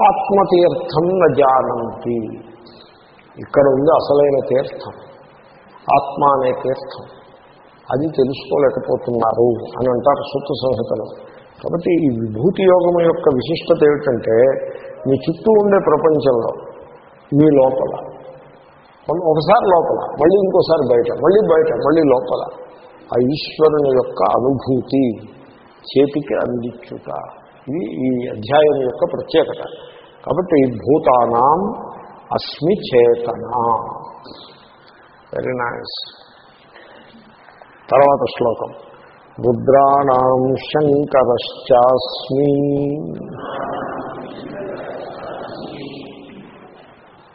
ఆత్మతీర్థం న జానంతి. ఇక్కడ ఉంది అసలైన తీర్థం. ఆత్మ అనే తీర్థం. అది తెలుసుకోలేకపోతున్నారు అని అంటారు సూత్ర సంహితలు. కాబట్టి ఈ విభూతి యోగం యొక్క విశిష్టత ఏమిటంటే మీ చుట్టూ ఉండే ప్రపంచంలో మీ లోపల. ఒకసారి లోపల మళ్ళీ ఇంకోసారి బయట మళ్ళీ బయట మళ్ళీ లోపల. ఆ ఈశ్వరుని యొక్క అనుభూతి చేతికి అందించుట. ఇది ఈ అధ్యాయం యొక్క ప్రత్యేకత. కాబట్టి భూతానాం అస్మి చేతన వెరీ నైస్ తర్వాత శ్లోకం. రుద్రాణం శంకరశ్చాస్మి.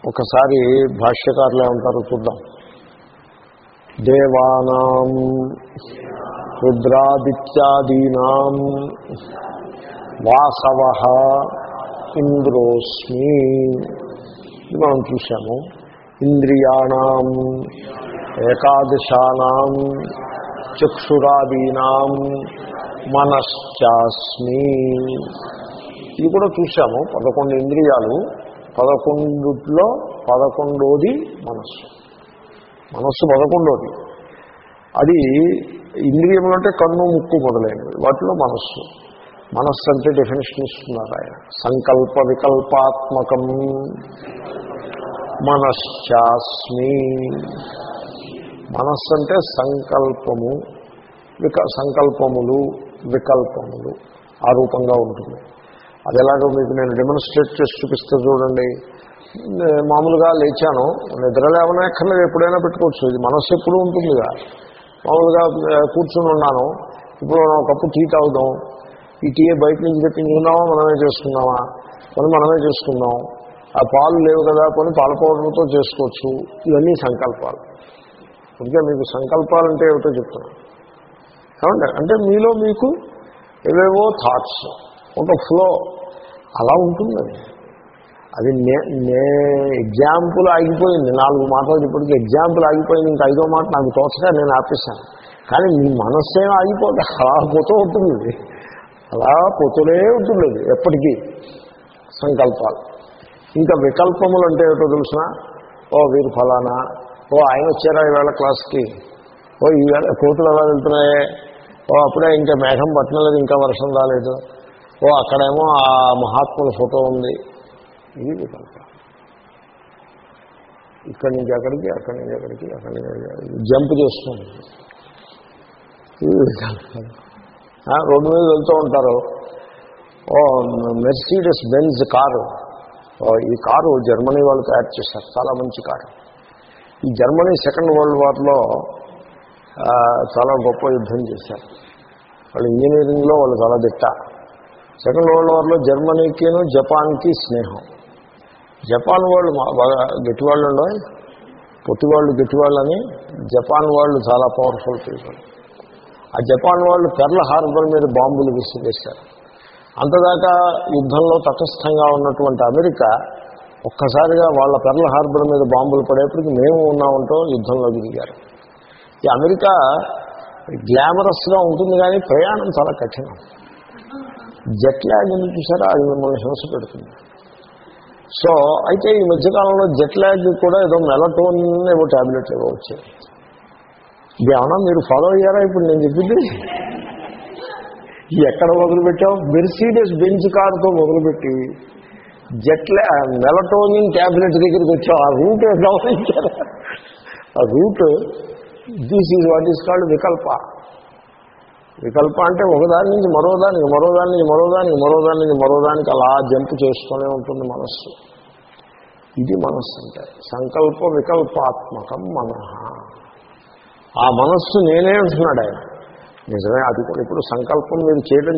ఒకసారి భాష్యకారులు ఏమంటారు చూద్దాం. దేవానాం రుద్రాదిత్యాదీనాం వాసవ ఇంద్రోస్మి. ఇది మనం చూసాము ఇంద్రియాణం ఏకాదశానాం చక్షురాదీనాం మనశ్చాస్మి. ఇది కూడా చూసాము పదకొండు ఇంద్రియాలు పదకొండులో పదకొండోది మనస్సు. మనస్సు పదకొండోది. అది ఇంద్రియములు అంటే కన్ను ముక్కు మొదలైనవి. వాటిలో మనస్సు. మనస్సు అంటే డెఫినేషన్ ఇస్తున్నారు ఆయన. సంకల్ప వికల్పాత్మకం మనశ్చాస్మి. మనస్సు అంటే సంకల్పము విక సంకల్పములు వికల్పములు. ఆ రూపంగా ఉంటుంది. అది ఎలాగో మీకు నేను డెమోన్స్ట్రేట్ చేసి చూపిస్తే చూడండి. మామూలుగా లేచాను. నిద్ర లేవనక్కర్లేదు ఎప్పుడైనా పెట్టుకోవచ్చు. ఇది మనస్సు ఎప్పుడు ఉంటుందిగా. మామూలుగా కూర్చుని ఉన్నాను. ఇప్పుడు మనం కప్పు టీ తాగుదాం. ఈ టీ బయట నుంచి తెప్పించుకుందామా మనమే చేసుకుందామా? కొని మనమే చేసుకున్నాం ఆ పాలు లేవు కదా కొని పాల పౌడర్తో చేసుకోవచ్చు. ఇవన్నీ సంకల్పాలు. ఇంకా మీకు సంకల్పాలు అంటే ఏమిటో చెప్తున్నాను ఏమంటే అంటే మీలో మీకు ఏవేవో థాట్స్ ఒక ఫ్లో అలా ఉంటుంది అది నే నే ఎగ్జాంపుల్ ఆగిపోయింది. నాలుగు మాటలు ఇప్పటికీ ఎగ్జాంపుల్ ఆగిపోయింది. ఇంకా ఐదో మాట నాకు తోచగా నేను ఆపేశాను. కానీ మీ మనస్సేం ఆగిపోతే అలా పోతూ ఉంటుంది. ఇది. అలా పోతూనే ఉంటుంది ఎప్పటికీ. సంకల్పాలు. ఇంకా వికల్పములు అంటే ఏమిటో తెలిసిన? ఓ వీరు ఫలానా ఓ ఆయన వచ్చారా ఈవేళ క్లాస్కి? ఓ ఈవేళ కోతులు ఎలా వెళ్తున్నాయే? ఓ అప్పుడే ఇంకా మేఘం పట్టణలేదు ఇంకా వర్షం రాలేదు. ఓ అక్కడేమో ఆ మహాత్ముల ఫోటో ఉంది. ఇది వికల్పం. ఇక్కడి నుంచి అక్కడికి అక్కడి నుంచి అక్కడికి అక్కడి నుంచి జంప్ చేస్తుంది. ఇది వికల్పం. రోడ్డు మీద వెళ్తూ ఉంటారు. ఓ మెర్సీడస్ బెంజ్ కారు. ఈ కారు జర్మనీ వాళ్ళు తయారు చేశారు. చాలా మంచి కారు. ఈ జర్మనీ సెకండ్ వరల్డ్ వార్లో చాలా గొప్ప యుద్ధం చేశారు. వాళ్ళు ఇంజనీరింగ్లో వాళ్ళు చాలా దిట్ట. సెకండ్ వరల్డ్ వార్లో జర్మనీకిను జపాన్కి స్నేహం. జపాన్ వాళ్ళు బాగా గట్టివాళ్ళు ఉండవు పొట్టివాళ్ళు గట్టివాళ్ళని జపాన్ వాళ్ళు చాలా పవర్ఫుల్ పీపుల్ ఆ జపాన్ వాళ్ళు పెర్ల హార్బర్ మీద బాంబులు విసిరేశారు. అంతదాకా యుద్ధంలో తటస్థంగా ఉన్నటువంటి అమెరికా ఒక్కసారిగా వాళ్ళ పెర్ల హార్బర్ మీద బాంబులు పడేప్పటికి మేము ఉన్నామంటూ యుద్ధంలో దిగారు. ఈ అమెరికా గ్లామరస్గా ఉంటుంది కానీ ప్రయాణం చాలా కఠినం. జెట్ ల్యాగ్ ఉంది చూసారా? అది మిమ్మల్ని హింస పెడుతుంది. సో అయితే ఈ మధ్యకాలంలో జెట్ ల్యాగ్ కూడా ఏదో మెలటోన్ ఏవో ట్యాబ్లెట్లు ఏవో వచ్చాయి. ఏమన్నా మీరు ఫాలో అయ్యారా? ఇప్పుడు నేను చెప్పింది ఎక్కడ మొదలుపెట్టావు? మెర్సీడెస్ బెంచ్ కారుతో మొదలుపెట్టి జెట్ల మెలటోనిన్ ట్యాబ్లెట్ దగ్గరికి వచ్చావు ఆ రూట్ గమనించారా? ఆ route this is what is called వికల్ప. వికల్ప అంటే ఒకదాని నుంచి మరోదానికి మరోదాని నుంచి మరోదానికి మరోదాని మరో దాని నుంచి మరోదానికి అలా జంప్ చేస్తూనే ఉంటుంది మనస్సు. ఇది మనస్సు అంటే సంకల్ప వికల్పాత్మకం మన. ఆ మనస్సు నేనే అంటున్నాడు ఆయన. నిజమే అది కూడా ఇప్పుడు సంకల్పం మీరు చేయడం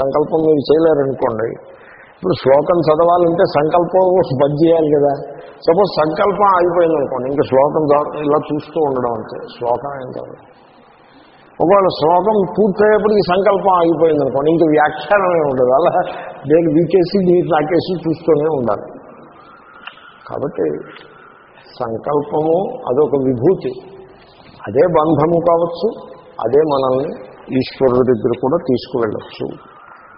సంకల్పం మీరు చేయలేరనుకోండి. ఇప్పుడు శ్లోకం చదవాలంటే సంకల్పం బద్ చేయాలి కదా. సపోజ్ సంకల్పం ఆగిపోయింది అనుకోండి ఇంకా శ్లోకం ఇలా చూస్తూ ఉండడం అంతే. శ్లోకం ఏం కాదు. ఒకవేళ శ్లోకం పూర్తయ్యేప్పటికి సంకల్పం ఆగిపోయింది అనుకోండి ఇంకా వ్యాఖ్యానమే ఉండదు. అలా నేను వీకేసి నీకు నాకేసి చూస్తూనే ఉండాలి. కాబట్టి సంకల్పము అదొక విభూతి. అదే బంధము కావచ్చు అదే మనల్ని ఈశ్వరుడి దగ్గర కూడా తీసుకువెళ్ళచ్చు.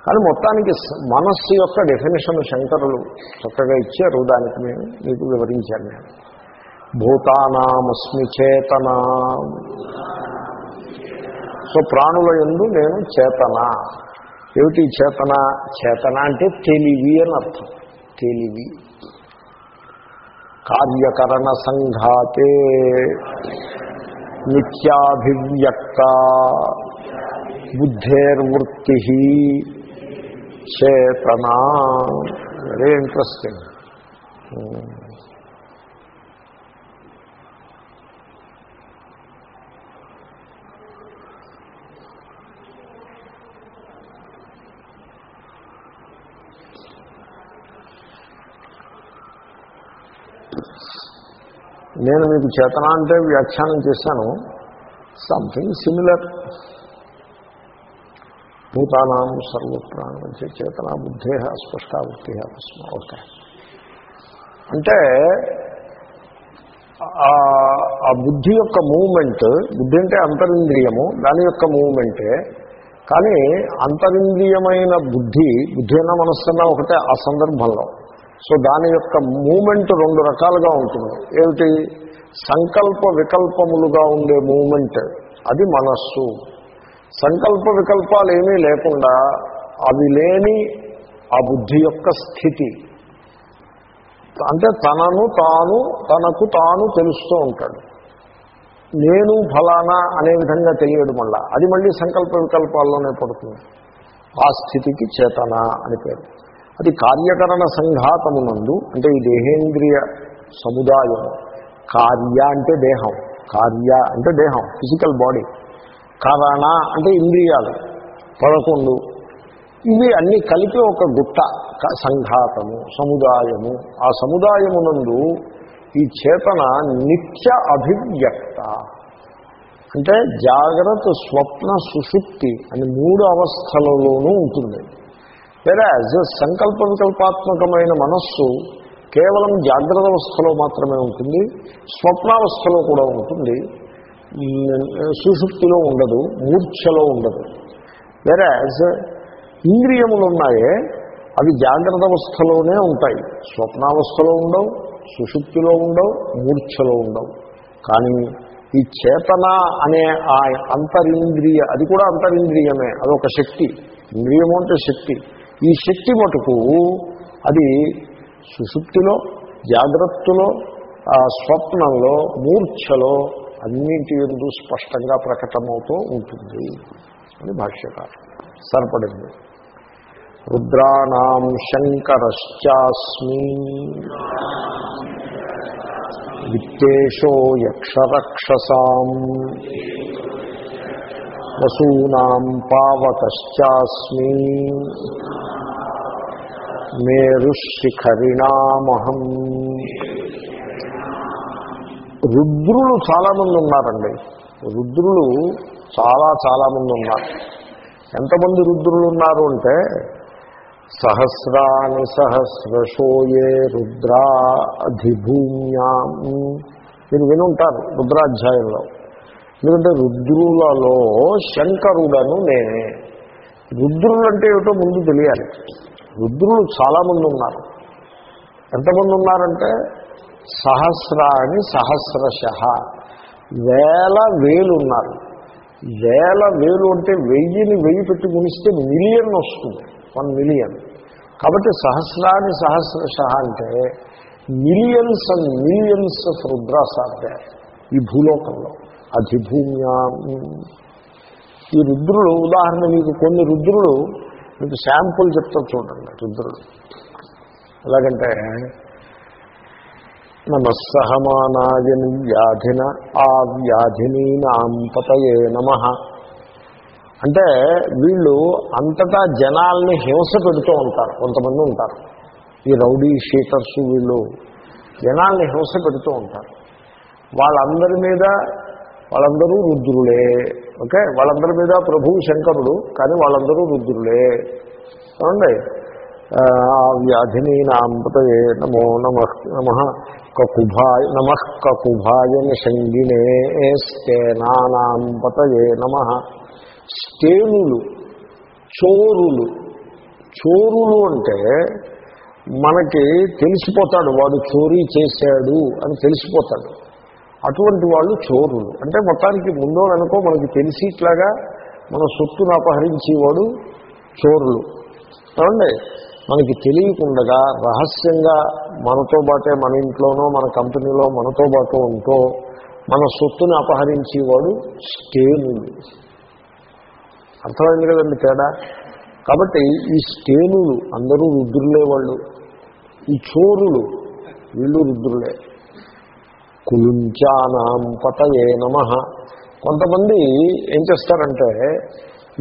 కానీ మొత్తానికి మనస్సు యొక్క డెఫినేషన్ శంకరులు చక్కగా ఇచ్చారు దానికి నేను మీకు వివరించాను. నేను భూతానామస్మి చేతన? సో ప్రాణుల ఎందు నేను చేతన? ఏమిటి చేతన? చేతన అంటే తెలివి అని అర్థం. తెలివి. కార్యకరణ సంఘాతే. నిత్యాభివ్యక్త బుద్ధేర్వృత్తి చేతన వెరీ ఇంట్రెస్టింగ్ నేను మీకు చేతన అంటే వ్యాఖ్యానం చేశాను. సంథింగ్ సిమిలర్ భూతానాం సర్వప్రాణం చేతన బుద్ధే స్పష్టావృత్తి తస్మ. ఓకే. అంటే ఆ- ఆ బుద్ధి యొక్క మూమెంట్ బుద్ధి అంటే అంతరింద్రియము దాని యొక్క మూమెంటే కానీ అంతరింద్రియమైన బుద్ధి బుద్ధి అన్న మనస్సన్నా ఒకటే ఆ సందర్భంలో. సో దాని యొక్క మూమెంట్ రెండు రకాలుగా ఉంటుంది. ఏమిటి? సంకల్ప వికల్పములుగా ఉండే మూమెంట్ అది మనస్సు. సంకల్ప వికల్పాలు ఏమీ లేకుండా అవి లేని ఆ బుద్ధి యొక్క స్థితి. అంటే తనను తాను తనకు తాను తెలుస్తూ ఉంటాడు. నేను ఫలానా అనే విధంగా తెలియడు మళ్ళా. అది మళ్ళీ సంకల్ప వికల్పాల్లోనే పడుతుంది. ఆ స్థితికి చేతన అని పేరు. అది కార్యకరణ సంఘాతమునందు అంటే ఈ దేహేంద్రియ సముదాయం కార్య అంటే దేహం కార్య అంటే దేహం ఫిజికల్ బాడీ కరణ అంటే ఇంద్రియాలు పదకొండు. ఇవి అన్ని కలిపి ఒక గుట్ట సంఘాతము సముదాయము. ఆ సముదాయమునందు ఈ చేతన నిత్య అభివ్యక్త. అంటే జాగ్రత్త స్వప్న సుశుక్తి అని మూడు అవస్థలలోనూ ఉంటుంది. వెరాజ్ సంకల్ప వికల్పాత్మకమైన మనస్సు కేవలం జాగ్రత్త అవస్థలో మాత్రమే ఉంటుంది స్వప్నావస్థలో కూడా ఉంటుంది ఉమ్, సుషుప్తిలో ఉండదు మూర్ఛలో ఉండదు. వెరాజ్ ఇంద్రియములు ఉన్నాయే అవి జాగ్రత్త అవస్థలోనే ఉంటాయి. స్వప్నావస్థలో ఉండవు సుషుప్తిలో ఉండవు మూర్ఛలో ఉండవు. కానీ ఈ చేతన అనే ఆ అంతరింద్రియ అది కూడా అంతరింద్రియమే అదొక శక్తి. ఇంద్రియము అంటే శక్తి. ఈ శక్తి మటుకు అది సుషుప్తిలో జాగ్రత్తలో ఆ స్వప్నంలో మూర్ఛలో అన్నింటి ఎందు స్పష్టంగా ప్రకటమవుతూ ఉంటుంది. అని భాష్యకారం. సరిపడింది. రుద్రాణం శంకరశ్చాస్మి. విత్తేషో యక్షరక్షసాం. వసూనాం పావకశ్చాస్మి. మేరుశిఖరిణామహం. రుద్రులు చాలామంది ఉన్నారండి. రుద్రులు చాలా చాలామంది ఉన్నారు. ఎంతమంది రుద్రులు ఉన్నారు అంటే సహస్రాని సహస్రశోయే రుద్రా అధిభూమ్యాం మీరు వినుంటారు రుద్రాధ్యాయంలో. ఎందుకంటే రుద్రులలో శంకరుడను నేనే. రుద్రులు అంటే ఏమిటో ముందు తెలియాలి. రుద్రులు చాలామంది ఉన్నారు. ఎంతమంది ఉన్నారంటే సహస్రాని సహస్రశ. వేల వేలు ఉన్నారు. వేల వేలు అంటే వెయ్యిని వెయ్యి పెట్టి గుణిస్తే మిలియన్ వస్తుంది. One million. కాబట్టి సహస్రాని సహస్రశ అంటే millions and millions of Rudras ఈ భూలోకంలో. అధిభూమ్యా. ఈ రుద్రులు ఉదాహరణ మీకు కొన్ని రుద్రులు మీకు శాంపుల్ చెప్తా చూడండి రుద్రులు ఎలాగంటే నమస్సహమానాయని వ్యాధిన ఆ వ్యాధిని నాంపతయే నమ. అంటే వీళ్ళు అంతటా జనాల్ని హింస పెడుతూ ఉంటారు కొంతమంది ఉంటారు. ఈ రౌడీ షీటర్స్ వీళ్ళు జనాల్ని హింస పెడుతూ ఉంటారు. వాళ్ళందరి మీద వాళ్ళందరూ రుద్రులే. ఓకే? వాళ్ళందరి మీద ప్రభువు శంకరుడు కానీ వాళ్ళందరూ రుద్రులే. చూడండి ఆ వ్యాధిని నాంపతయే నమో నమ నమ కకుభాయ నమ కకుభాయ నిషంగినే స్తేనానాంపతయే నమ. స్టేనులు చోరులు చోరులు అంటే మనకి తెలిసిపోతాడు వాడు చోరీ చేశాడు అని తెలిసిపోతాడు. అటువంటి వాళ్ళు చోరులు. అంటే మొత్తానికి ముందో అనుకో మనకి తెలిసి ఇట్లాగా మన సొత్తును అపహరించేవాడు చోరులు. ఏమండి? మనకి తెలియకుండగా రహస్యంగా మనతో పాటే మన ఇంట్లోనో మన కంపెనీలో మనతో పాటు ఉంటూ మన సొత్తుని అపహరించేవాడు స్టేనులు. అర్థమైంది కదండి తేడా? కాబట్టి ఈ స్టేనులు అందరూ రుద్రులే వాళ్ళు. ఈ చోరులు వీళ్ళు రుద్రులే. కులుంచానాం పతయే నమ. కొంతమంది ఏం చేస్తారంటే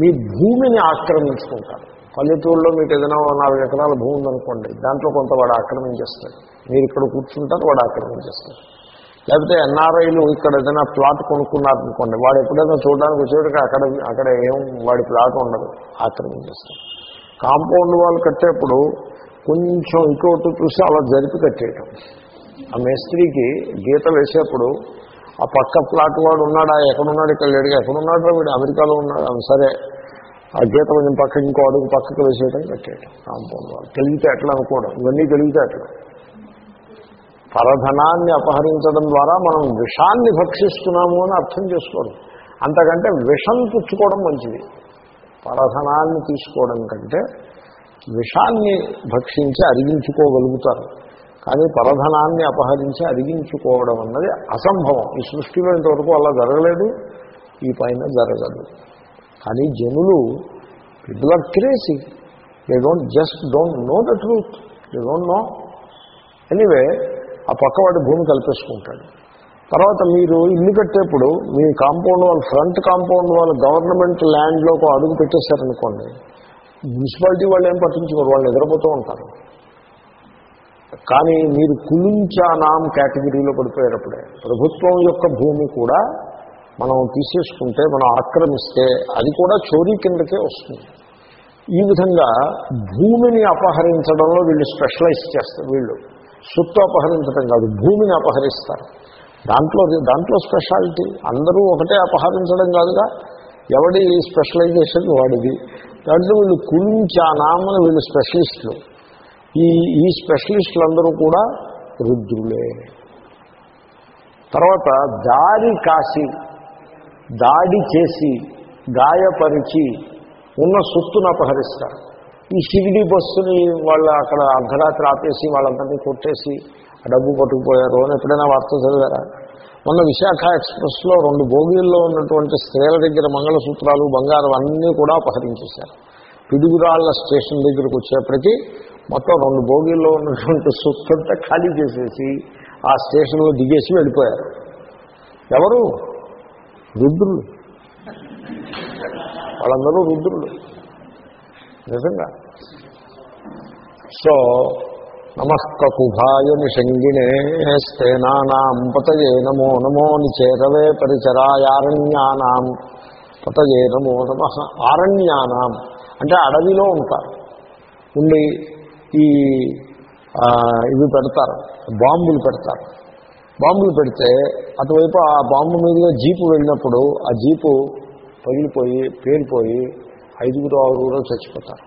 మీ భూమిని ఆక్రమించుకుంటారు. పల్లెటూరులో మీకు ఏదైనా నాలుగు ఎకరాల భూమి ఉందనుకోండి దాంట్లో కొంత వాడు ఆక్రమించేస్తాడు. మీరు ఇక్కడ కూర్చుంటారు వాడు ఆక్రమించేస్తాడు. లేకపోతే ఎన్ఆర్ఐలు ఇక్కడ ఏదైనా ప్లాట్ కొనుక్కున్నారనుకోండి వాడు ఎప్పుడైనా చూడడానికి వచ్చేటికి అక్కడ అక్కడ ఏం వాడి ప్లాట్ ఉండదు ఆక్రమించేస్తాడు. కాంపౌండ్ వాళ్ళు కట్టేప్పుడు కొంచెం ఇంకోటి చూసి అలా జరిపి కట్టేయటం. ఆ మేస్త్రికి గీత వేసేప్పుడు ఆ పక్క ప్లాట్ వాడు ఉన్నాడా? ఎక్కడున్నాడు? ఇక్కడ లేడు ఎక్కడున్నాడు వీడు? అమెరికాలో ఉన్నాడు? సరే. ఆ గీత కొంచెం పక్క ఇంకో అడుగు పక్కకు వేసేయడం కట్టేయటం కాంపౌండ్ వాడు. తెలివితే ఎట్లా అనుకోవడం? ఇవన్నీ తెలివితే ఎట్లా? పరధనాన్ని అపహరించడం ద్వారా మనం విషాన్ని భక్షిస్తున్నాము అని అర్థం చేసుకోరు అంతకంటే విషం పుచ్చుకోవడం మంచిది. పరధనాన్ని తీసుకోవడం కంటే విషాన్ని భక్షించి అరిగించుకోగలుగుతారు. కానీ పరధనాన్ని అపహరించి అరిగించుకోవడం అన్నది అసంభవం. ఈ సృష్టిలో ఇంతవరకు అలా జరగలేదు ఈ పైన జరగదు. కానీ జనులు people are crazy they don't just don't know the truth they don't know anyway ఆ పక్కవాడి భూమి కల్పేసుకుంటాడు. తర్వాత మీరు ఇల్లు కట్టేప్పుడు మీ కాంపౌండ్ వాళ్ళు ఫ్రంట్ కాంపౌండ్ వాళ్ళు గవర్నమెంట్ ల్యాండ్లోకి అడుగు పెట్టేశారనుకోండి మున్సిపాలిటీ వాళ్ళు ఏం పట్టించుకోరు? వాళ్ళు నిద్రపోతూ ఉంటారు. కానీ మీరు కులించానాం కేటగిరీలో పడిపోయేటప్పుడే. ప్రభుత్వం యొక్క భూమి కూడా మనం తీసేసుకుంటే మనం ఆక్రమిస్తే అది కూడా చోరీ కిందకే వస్తుంది. ఈ విధంగా భూమిని అపహరించడంలో వీళ్ళు స్పెషలైజ్ చేస్తారు వీళ్ళు. సొత్తు అపహరించడం కాదు భూమిని అపహరిస్తారు. దాంట్లో దాంట్లో స్పెషాలిటీ. అందరూ ఒకటే అపహరించడం కాదుగా. ఎవడి స్పెషలైజేషన్ వాడిది. దాంట్లో వీళ్ళు కులించానామని వీళ్ళు స్పెషలిస్టులు. ఈ ఈ స్పెషలిస్టులు అందరూ కూడా రుద్రులే. తర్వాత దారి కాసి దాడి చేసి గాయపరిచి ఉన్న సొత్తును అపహరిస్తారు. ఈ షిరిడి బస్సుని వాళ్ళ అక్కడ అర్ధరాత్రి ఆపేసి వాళ్ళందరినీ కొట్టేసి డబ్బు పట్టుకుపోయారు అని ఎప్పుడైనా వార్త చదివారా? మొన్న విశాఖ ఎక్స్ప్రెస్లో రెండు భోగిల్లో ఉన్నటువంటి స్త్రీల దగ్గర మంగళసూత్రాలు బంగారం అన్నీ కూడా అపహరించేశారు. పిడుగురాళ్ళ స్టేషన్ దగ్గరికి వచ్చేప్పటికీ మొత్తం రెండు భోగిల్లో ఉన్నటువంటి సొత్తంతా ఖాళీ చేసేసి ఆ స్టేషన్లో దిగేసి వెళ్ళిపోయారు. ఎవరు? రుద్రులు. వాళ్ళందరూ రుద్రులు. నిజంగా. సో నమఃకుభాయ నిషంగిణే స్థేనానాం పతయే నమో నమో నిచేరవే పరిచరాయారణ్యానాం పతయే నమో నమ. ఆరణ్యానాం అంటే అడవిలో ఉంటారు. ఉండి ఈ ఇవి పెడతారు. బాంబులు పెడతారు. బాంబులు పెడితే అటువైపు ఆ బాంబు మీదుగా జీపు వెళ్ళినప్పుడు ఆ జీపు పగిలిపోయి పేలిపోయి ఐదుగురు ఆరుగురు చచ్చిపోతారు.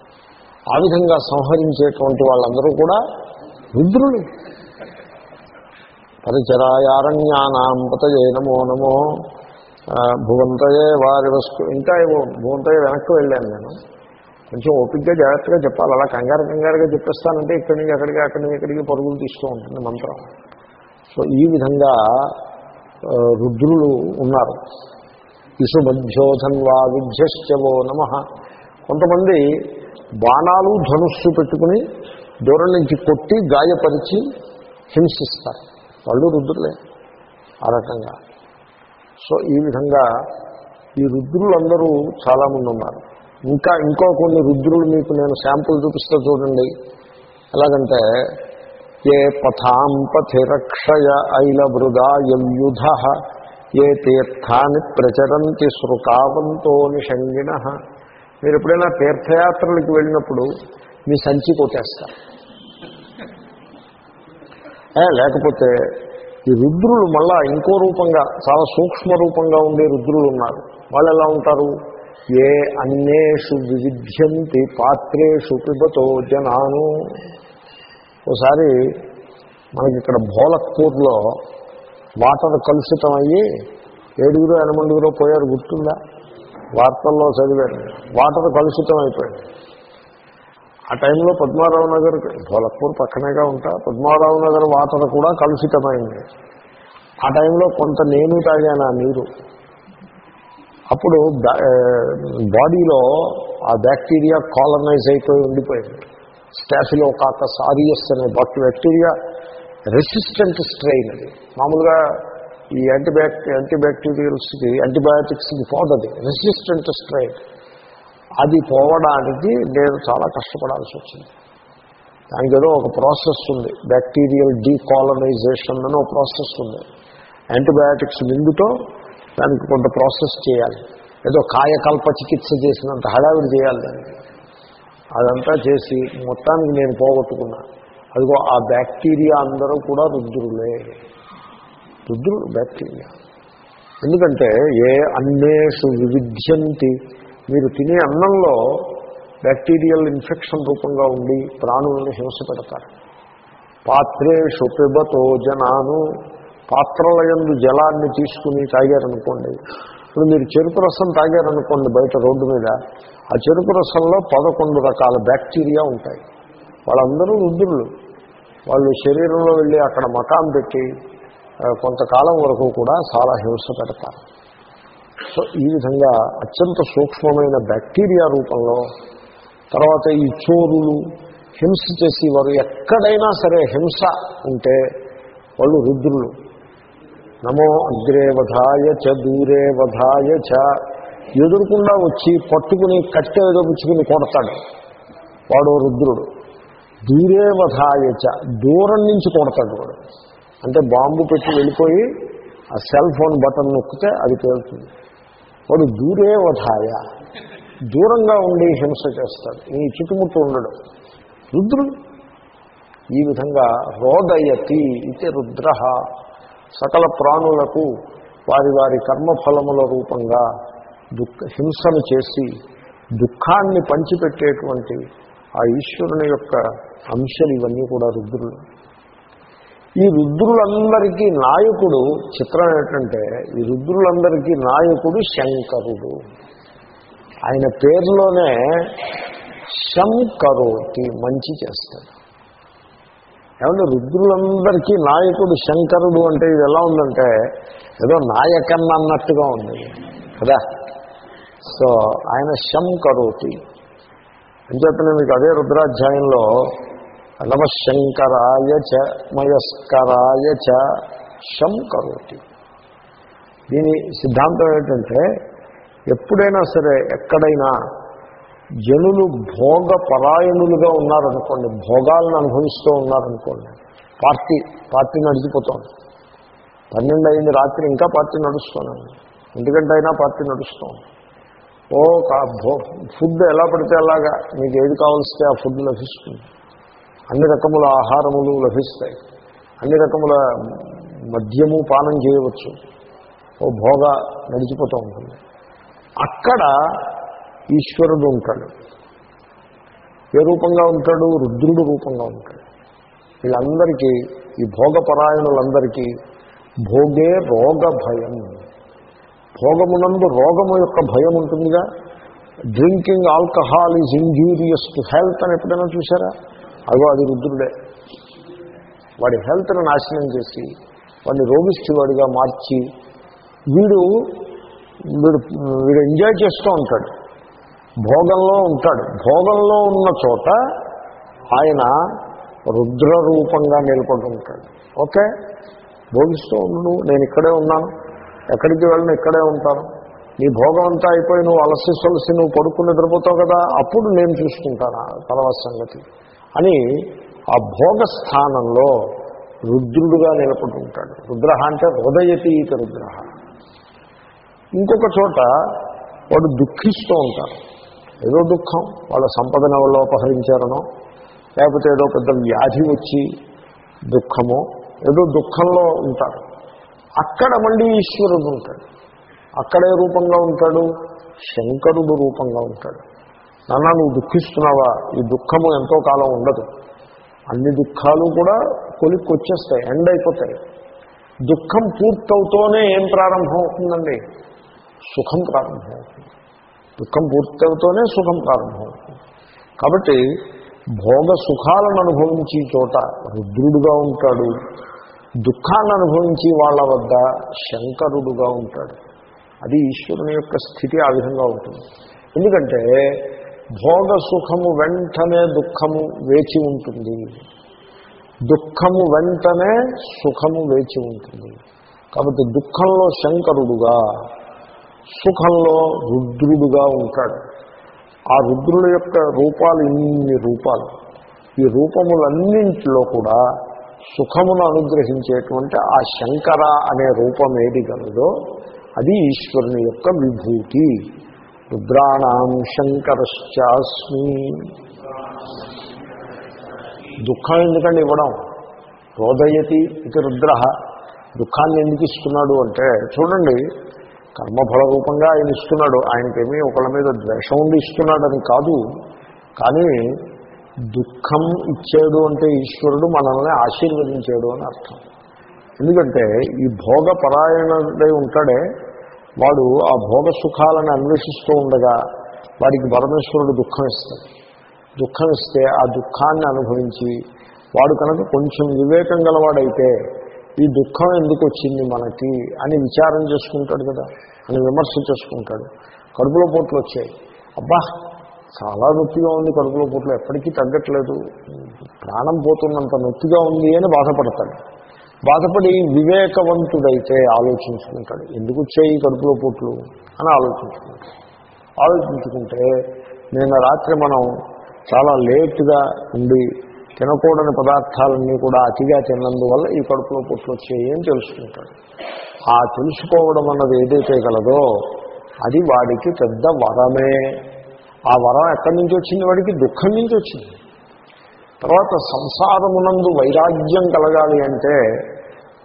ఆ విధంగా సంహరించేటువంటి వాళ్ళందరూ కూడా రుద్రులు. పరిచరాయారణ్యానాం పతయే నమో నమో. భువంతయే వారి వస్తు ఇంకా ఏమో భువంతయే వెనక్కి వెళ్ళాను నేను. కొంచెం ఓపిక్గా జాగ్రత్తగా చెప్పాలి. అలా కంగారు కంగారుగా చెప్పేస్తానంటే ఇక్కడి నుంచి అక్కడికి అక్కడి నుంచి ఇక్కడికి పరుగులు తీస్తూ ఉంటుంది మంత్రం. సో ఈ విధంగా రుద్రులు ఉన్నారు. ఇసుమధ్యోధన్వా విధ్యశ్చవో నమ. కొంతమంది బాణాలు ధనుస్సు పెట్టుకుని దూరం నుంచి కొట్టి గాయపరిచి హింసిస్తారు. వాళ్ళు రుద్రులే ఆ రకంగా. సో ఈ విధంగా ఈ రుద్రులందరూ చాలామంది ఉన్నారు. ఇంకా ఇంకో కొన్ని రుద్రులు మీకు నేను శాంపుల్ చూపిస్తా చూడండి. ఎలాగంటే ఏ పథాం పథిరక్షయ ఐల బృదాయుధ ఏ తీర్థాన్ని ప్రచరంతి శృకావంతో నిషంగిణ మీరు ఎప్పుడైనా తీర్థయాత్రలకు వెళ్ళినప్పుడు మీ సంచి కొట్టేస్తారు. లేకపోతే ఈ రుద్రులు మళ్ళా ఇంకో రూపంగా చాలా సూక్ష్మ రూపంగా ఉండే రుద్రులు ఉన్నారు. వాళ్ళు ఎలా ఉంటారు? ఏ అన్నేషు వివిధ్యంతి పాత్రేషు పిబతో జనాను. ఒకసారి మనకి ఇక్కడ భోలక్పూర్లో వాటర్ కలుషితం అయ్యి ఏడుగురు ఎనమండుగురు పోయారు గుర్తుందా? వార్తల్లో చదివారు. వాటర్ కలుషితం అయిపోయింది ఆ టైంలో పద్మారావు నగర్ భోలక్పూర్ పక్కనేగా ఉంటా పద్మారావు నగర్ వాటర్ కూడా కలుషితమైంది. ఆ టైంలో కొంత నేను తాగాను ఆ నీరు? అప్పుడు బాడీలో ఆ బ్యాక్టీరియా కాలనైజ్ అయిపోయి ఉండిపోయింది. స్టాఫిలో కాక సారియస్ అనే బ్యాక్టీరియా రెసిస్టెంట్ స్ట్రెయిన్ అది. మామూలుగా ఈ యాంటీబయాక్ యాంటీబ్యాక్టీరియల్స్కి యాంటీబయాటిక్స్కి పోదది. Resistant strain. అది పోవడానికి నేను చాలా కష్టపడాల్సి వచ్చింది. దానికి ఏదో ఒక ప్రాసెస్ ఉంది. బ్యాక్టీరియల్ డీకాలనైజేషన్ అని ఒక ప్రాసెస్ ఉంది. యాంటీబయాటిక్స్ నిండుతో దానికి కొంత ప్రాసెస్ చేయాలి. ఏదో కాయకల్ప చికిత్స చేసినంత హడావిడి చేయాలి దానికి. అదంతా చేసి మొత్తానికి నేను పోగొట్టుకున్నా. అదిగో ఆ బ్యాక్టీరియా అందరూ కూడా రుద్రులే. రుద్రులు బ్యాక్టీరియా. ఎందుకంటే ఏ అన్నేషు వివిధ్యంతి. మీరు తినే అన్నంలో బ్యాక్టీరియల్ ఇన్ఫెక్షన్ రూపంగా ఉండి ప్రాణులను హింస పెడతారు. పాత్రేషు పిబతో జనాను పాత్రల యందు జలాన్ని తీసుకుని తాగారనుకోండి. ఇప్పుడు మీరు చెరుకు రసం తాగారనుకోండి బయట రోడ్డు మీద ఆ చెరుకు రసంలో పదకొండు రకాల బ్యాక్టీరియా ఉంటాయి. వాళ్ళందరూ రుద్రులు. వాళ్ళు శరీరంలో వెళ్ళి అక్కడ మకాం పెట్టి కొంతకాలం వరకు కూడా చాలా హింస పెడతారు. సో ఈ విధంగా అత్యంత సూక్ష్మమైన బ్యాక్టీరియా రూపంలో తర్వాత ఈ చోరులు హింస చేసేవారు ఎక్కడైనా సరే హింస ఉంటే వాళ్ళు రుద్రులు. నమో అగ్రే వధాయ చ దూరే వధాయ చ. ఎదురుకుండా వచ్చి పట్టుకుని కట్టె ఏదో పుచ్చుకుని కొడతాడు. వాడు రుద్రుడు. దూరే వధాయ చ దూరం నుంచి కొడతాడు వాడు. అంటే బాంబు పెట్టి వెళ్ళిపోయి ఆ సెల్ ఫోన్ బటన్ నొక్కితే అది పేరుతుంది వాడు దూరే వధాయ దూరంగా ఉండి హింస చేస్తాడు. ఈ చుట్టుముట్టు ఉండడు. రుద్రుడు. ఈ విధంగా రోదయతి ఇది రుద్ర. సకల ప్రాణులకు వారి వారి కర్మఫలముల రూపంగా దుఃఖ హింసను చేసి దుఃఖాన్ని పంచిపెట్టేటువంటి ఆ ఈశ్వరుని యొక్క అంశాలు ఇవన్నీ కూడా రుద్రులు. ఈ రుద్రులందరికీ నాయకుడు చిత్రం ఏంటంటే ఈ రుద్రులందరికీ నాయకుడు శంకరుడు. ఆయన పేరులోనే శంకరోతి మంచి చేస్తాడు. ఏమంటే రుద్రులందరికీ నాయకుడు శంకరుడు అంటే ఇది ఎలా ఉందంటే ఏదో నాయకన్న అన్నట్టుగా ఉంది కదా? సో ఆయన శంకరోతి. అంచేతనే మీకు అదే రుద్రాధ్యాయంలో నమశంకరాయ చ మయస్కరాయ చ శంకరోతి. దీని సిద్ధాంతం ఏంటంటే ఎప్పుడైనా సరే ఎక్కడైనా జనులు భోగ పరాయణులుగా ఉన్నారనుకోండి భోగాలను అనుభవిస్తూ ఉన్నారనుకోండి పార్టీ పార్టీ నడిచిపోతుంది. పన్నెండు అయింది రాత్రి ఇంకా పార్టీ నడుస్తున్నాను ఎందుకంటే అయినా పార్టీ నడుస్తాం ఓ భో ఫుడ్ ఎలా పడితే అలాగా మీకు ఏది కావాల్స్తే ఆ ఫుడ్ లభిస్తుంది. అన్ని రకముల ఆహారములు లభిస్తాయి. అన్ని రకముల మద్యము పానం చేయవచ్చు. ఓ భోగ నడిచిపోతూ ఉంటుంది. అక్కడ ఈశ్వరుడు ఉంటాడు. ఏ రూపంగా ఉంటాడు? రుద్రుడు రూపంగా ఉంటాడు. వీళ్ళందరికీ ఈ భోగపరాయణులందరికీ భోగే రోగ భయం భోగమునందు రోగము యొక్క భయం ఉంటుందిగా. Drinking alcohol is injurious to health అని ఎప్పుడైనా చూసారా అగో అది రుద్రుడే. వాడి హెల్త్ను నాశనం చేసి వాడిని రోగిష్టివాడిగా మార్చి వీడు వీడు వీడు ఎంజాయ్ చేస్తూ ఉంటాడు. భోగంలో ఉంటాడు. భోగంలో ఉన్న చోట ఆయన రుద్ర రూపంగా నిలబడి ఉంటాడు. ఓకే? భోగిస్తూ ఉండు నేను ఇక్కడే ఉన్నాను. ఎక్కడికి వెళ్ళను ఇక్కడే ఉంటాను. నీ భోగం అంతా అయిపోయి నువ్వు అలసి సొలసి నువ్వు పడుకుని నిద్రపోతావు కదా అప్పుడు నేను చూసుకుంటాను తర్వాత సంగతి అని ఆ భోగ స్థానంలో రుద్రుడుగా నిలబడి ఉంటాడు. రుద్ర అంటే హృదయతీత రుద్ర ఇంకొక చోట వాడు దుఃఖిస్తూ ఉంటారు ఏదో దుఃఖం వాళ్ళ సంపదను ఎవరో అపహరించారనో లేకపోతే ఏదో పెద్ద వ్యాధి వచ్చి దుఃఖమో ఏదో దుఃఖంలో ఉంటారు. అక్కడ మళ్ళీ ఈశ్వరుడు ఉంటాడు. అక్కడే రూపంగా ఉంటాడు శంకరుడు రూపంగా ఉంటాడు. నాన్న నువ్వు దుఃఖిస్తున్నావా? ఈ దుఃఖము ఎంతో కాలం ఉండదు. అన్ని దుఃఖాలు కూడా కొలిక్కి వచ్చేస్తాయి ఎండ్ అయిపోతాయి. దుఃఖం పూర్తవుతూనే ఏం ప్రారంభం అవుతుందండి? సుఖం ప్రారంభం అవుతుంది. దుఃఖం పూర్తవుతూనే సుఖం ప్రారంభమవుతుంది కాబట్టి భోగ సుఖాలను అనుభవించి చోట రుద్రుడుగా ఉంటాడు. దుఃఖాన్ని అనుభవించి వాళ్ళ వద్ద శంకరుడుగా ఉంటాడు. అది ఈశ్వరుని యొక్క స్థితి ఆ విధంగా ఉంటుంది. ఎందుకంటే భోగ సుఖము వెంటనే దుఃఖము వేచి ఉంటుంది. దుఃఖము వెంటనే సుఖము వేచి ఉంటుంది. కాబట్టి దుఃఖంలో శంకరుడుగా సుఖంలో రుద్రుడుగా ఉంటాడు. ఆ రుద్రుల యొక్క రూపాలు ఇన్ని రూపాలు. ఈ రూపములన్నింటిలో కూడా సుఖమును అనుగ్రహించేటువంటి ఆ శంకర అనే రూపం ఏది కలదో అది ఈశ్వరుని యొక్క విభూతి. రుద్రాణం శంకరశ్చాస్మి. దుఃఖం ఎందుకండి ఇవ్వడం? రోదయతి ఇది రుద్ర. దుఃఖాన్ని ఎందుకు ఇస్తున్నాడు అంటే చూడండి కర్మఫల రూపంగా ఆయన ఇస్తున్నాడు. ఆయనకేమీ ఒకళ్ళ మీద ద్వేషం ఉండి ఇస్తున్నాడని కాదు. కానీ దుఃఖం ఇచ్చాడు అంటే ఈశ్వరుడు మనల్ని ఆశీర్వదించాడు అని అర్థం. ఎందుకంటే ఈ భోగ పరాయణుడై ఉంటాడే. వాడు ఆ భోగ సుఖాలను అన్వేషిస్తూ ఉండగా వాడికి పరమేశ్వరుడు దుఃఖం ఇస్తాడు. దుఃఖం ఇస్తే ఆ దుఃఖాన్ని అనుభవించి వాడు కనుక కొంచెం వివేకం గలవాడైతే ఈ దుఃఖం ఎందుకు వచ్చింది మనకి అని విచారం చేసుకుంటాడు కదా అని విమర్శ చేసుకుంటాడు. కడుపులో పోట్లు వచ్చాయి. అబ్బా చాలా నొప్పిగా ఉంది కడుపులో పోట్లు ఎప్పటికీ తగ్గట్లేదు. ప్రాణం పోతున్నంత నొప్పిగా ఉంది అని బాధపడతాడు. బాధపడి వివేకవంతుడైతే ఆలోచించుకుంటాడు. ఎందుకు వచ్చాయి కడుపులో పోట్లు అని ఆలోచించుకుంటాడు. ఆలోచించుకుంటే నిన్న రాత్రి మనం చాలా లేట్గా ఉండి తినకూడని పదార్థాలన్నీ కూడా అతిగా తిన్నందువల్ల ఈ కడుపులో పొట్లు వచ్చాయి అని తెలుసుకుంటాడు. ఆ తెలుసుకోవడం అన్నది ఏదైతే గలదో అది వాడికి పెద్ద వరమే. ఆ వరం ఎక్కడి నుంచి వచ్చింది? వాడికి దుఃఖం నుంచి వచ్చింది. తర్వాత సంసారమునందు వైరాగ్యం కలగాలి అంటే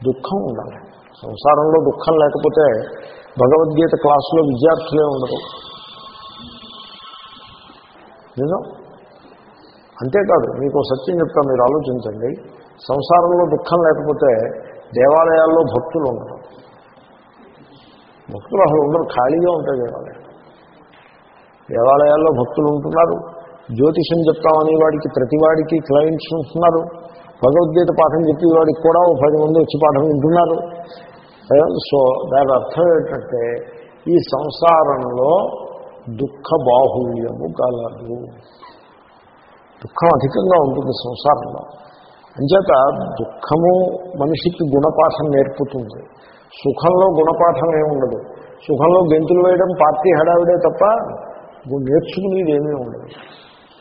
దుఃఖం ఉండాలి. సంసారంలో దుఃఖం లేకపోతే భగవద్గీత క్లాసులో విద్యార్థులే ఉండరు. నిజం? అంతేకాదు మీకు సత్యం చెప్తా మీరు ఆలోచించండి. సంసారంలో దుఃఖం లేకపోతే దేవాలయాల్లో భక్తులు ఉండరు. భక్తులు అసలు ఉండరు ఖాళీగా ఉంటాయి దేవాలయాలు. దేవాలయాల్లో భక్తులు ఉంటున్నారు. జ్యోతిషం చెప్తామని వాడికి ప్రతివాడికి క్లయింట్స్ ఉంటున్నారు. భగవద్గీత పాఠం చెప్పి వాడికి కూడా ఓ పది మంది వచ్చి పాఠం వింటున్నారు. సో దాని అర్థం ఏంటంటే ఈ సంసారంలో దుఃఖ బాహుల్యము కలదు. దుఃఖం అధికంగా ఉంటుంది సంసారంలో. అంచేత దుఃఖము మనిషికి గుణపాఠం నేర్పుతుంది. సుఖంలో గుణపాఠం ఏముండదు సుఖంలో గెంతులు వేయడం పార్టీ హడావిడే తప్ప నేర్చుకునేది ఏమీ ఉండదు.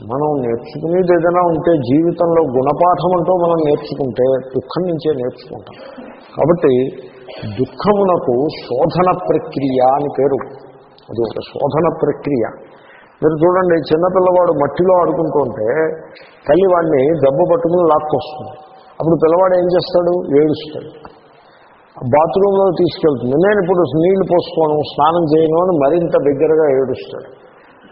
మనం నేర్చుకునేది ఏదైనా ఉంటే జీవితంలో గుణపాఠం అంటూ మనం నేర్చుకుంటే దుఃఖం నుంచే నేర్చుకుంటాం. కాబట్టి దుఃఖమునకు శోధన ప్రక్రియ అని పేరు. అది ఒక శోధన ప్రక్రియ. మీరు చూడండి చిన్నపిల్లవాడు మట్టిలో ఆడుకుంటుంటే తల్లి వాడిని దెబ్బ పట్టుకుని లాక్కొస్తుంది. అప్పుడు పిల్లవాడు ఏం చేస్తాడు? ఏడుస్తాడు. బాత్రూంలో తీసుకెళ్తుంది. నేను ఇప్పుడు నీళ్ళు పోసుకోను స్నానం చేయను అని మరింత దగ్గరగా ఏడుస్తాడు.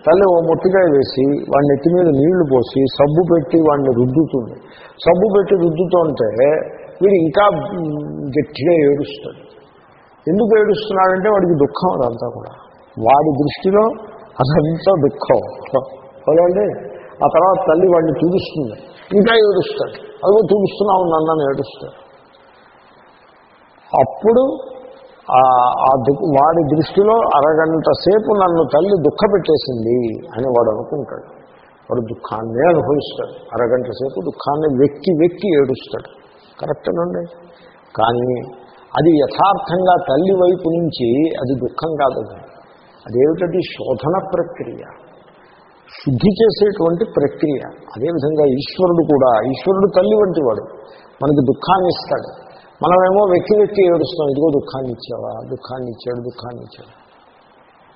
తల్లి ఓ మొట్టికాయ వేసి వాడిని ఎత్తి మీద నీళ్ళు పోసి సబ్బు పెట్టి వాడిని రుద్దుతుంది. సబ్బు పెట్టి రుద్దుతుంటే వీడు ఇంకా గట్టిగా ఏడుస్తాడు. ఎందుకు ఏడుస్తున్నాడంటే వాడికి దుఃఖం అదంతా కూడా. వాడి దృష్టిలో అదంతా దుఃఖం. కదండి ఆ తర్వాత తల్లి వాడిని చూపిస్తుంది. ఇంకా ఏడుస్తాడు. అదిగో చూపిస్తున్నావు నన్ను ఏడుస్తాడు. అప్పుడు ఆ వాడి దృష్టిలో అరగంట సేపు నన్ను తల్లి దుఃఖ పెట్టేసింది అని వాడు అనుకుంటాడు. వాడు దుఃఖాన్నే అనుభవిస్తాడు. అరగంట సేపు దుఃఖాన్ని వెక్కి వెక్కి ఏడుస్తాడు. కరెక్టేనండి కానీ అది యథార్థంగా తల్లి వైపు నుంచి అది దుఃఖం కాదు. అదేమిటది? శోధన ప్రక్రియ. శుద్ధి చేసేటువంటి ప్రక్రియ. అదేవిధంగా ఈశ్వరుడు కూడా ఈశ్వరుడు తల్లి వంటి వాడు మనకి దుఃఖాన్ని ఇస్తాడు. మనమేమో వెక్కి వెక్కి ఏడుస్తాం ఇదిగో దుఃఖాన్ని ఇచ్చావా? దుఃఖాన్ని ఇచ్చాడు దుఃఖాన్ని ఇచ్చాడు.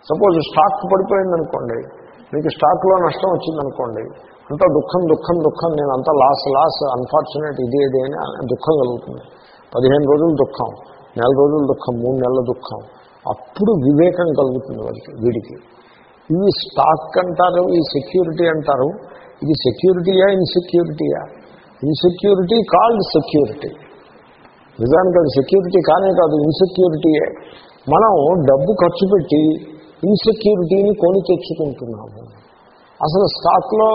సపోజ్ స్టాక్ పడిపోయిందనుకోండి మీకు స్టాక్లో నష్టం వచ్చిందనుకోండి అంతా దుఃఖం దుఃఖం దుఃఖం నేను అంతా లాస్ లాస్ అన్ఫార్చునేట్ ఇది ఇది అని దుఃఖం కలుగుతుంది. పదిహేను రోజులు దుఃఖం నెల రోజులు దుఃఖం మూడు నెలల దుఃఖం. అప్పుడు వివేకం కలుగుతుంది వాడికి వీడికి. ఇవి స్టాక్ అంటారు ఈ సెక్యూరిటీ అంటారు. ఇది సెక్యూరిటీయా ఇన్సెక్యూరిటీయా? Insecurity called security. నిజానికి అది సెక్యూరిటీ కానే కాదు ఇన్సెక్యూరిటీయే. మనం డబ్బు ఖర్చు పెట్టి ఇన్సెక్యూరిటీని కొని తెచ్చుకుంటున్నాము. అసలు స్టాక్లో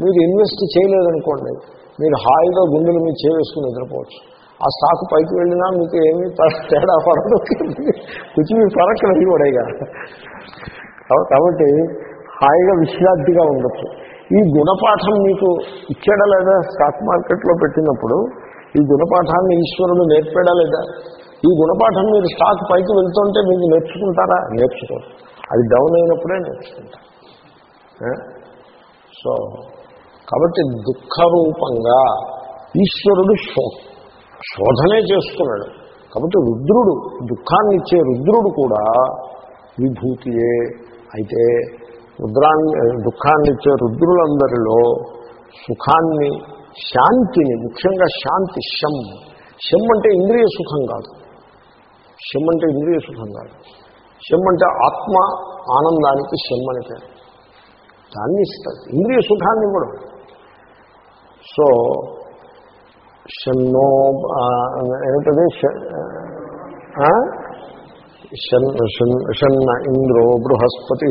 మీరు ఇన్వెస్ట్ చేయలేదనుకోండి మీరు హాయిగా గుండెలు మీద చేవేసుకుని నిద్రపోవచ్చు. ఆ స్టాక్ పైకి వెళ్ళినా మీకు ఏమీ తేడా పడదు. కొంచెం మీకు పరక్కలేదు కూడా కాబట్టి హాయిగా విశ్రాంతిగా ఉండొచ్చు. ఈ గుణపాఠం మీకు ఇచ్చాడా లేదా? స్టాక్ మార్కెట్లో పెట్టినప్పుడు ఈ గుణపాఠాన్ని ఈశ్వరుడు నేర్పాడా లేదా? ఈ గుణపాఠం మీరు స్టాక్ పైకి వెళ్తుంటే మీకు నేర్చుకుంటారా? నేర్చుకోరు. అది డౌన్ అయినప్పుడే నేర్చుకుంటారు. సో కాబట్టి దుఃఖరూపంగా ఈశ్వరుడు శో శోధనే చేస్తున్నాడు. కాబట్టి రుద్రుడు దుఃఖాన్ని ఇచ్చే రుద్రుడు కూడా విభూతియే. అయితే రుద్రాన్ని దుఃఖాన్ని ఇచ్చే రుద్రులందరిలో సుఖాన్ని శాంతిని ముఖ్యంగా శాంతి శం. శం అంటే ఇంద్రియ సుఖం కాదు. శం అంటే ఇంద్రియ సుఖం కాదు. శం అంటే ఆత్మ ఆనందానికి శం అని పేరు. దాన్ని ఇస్తారు. ఇంద్రియ సుఖాన్ని ఇవ్వడం. సో షన్నో ఏమిటది? షన్న ఇంద్రో బృహస్పతి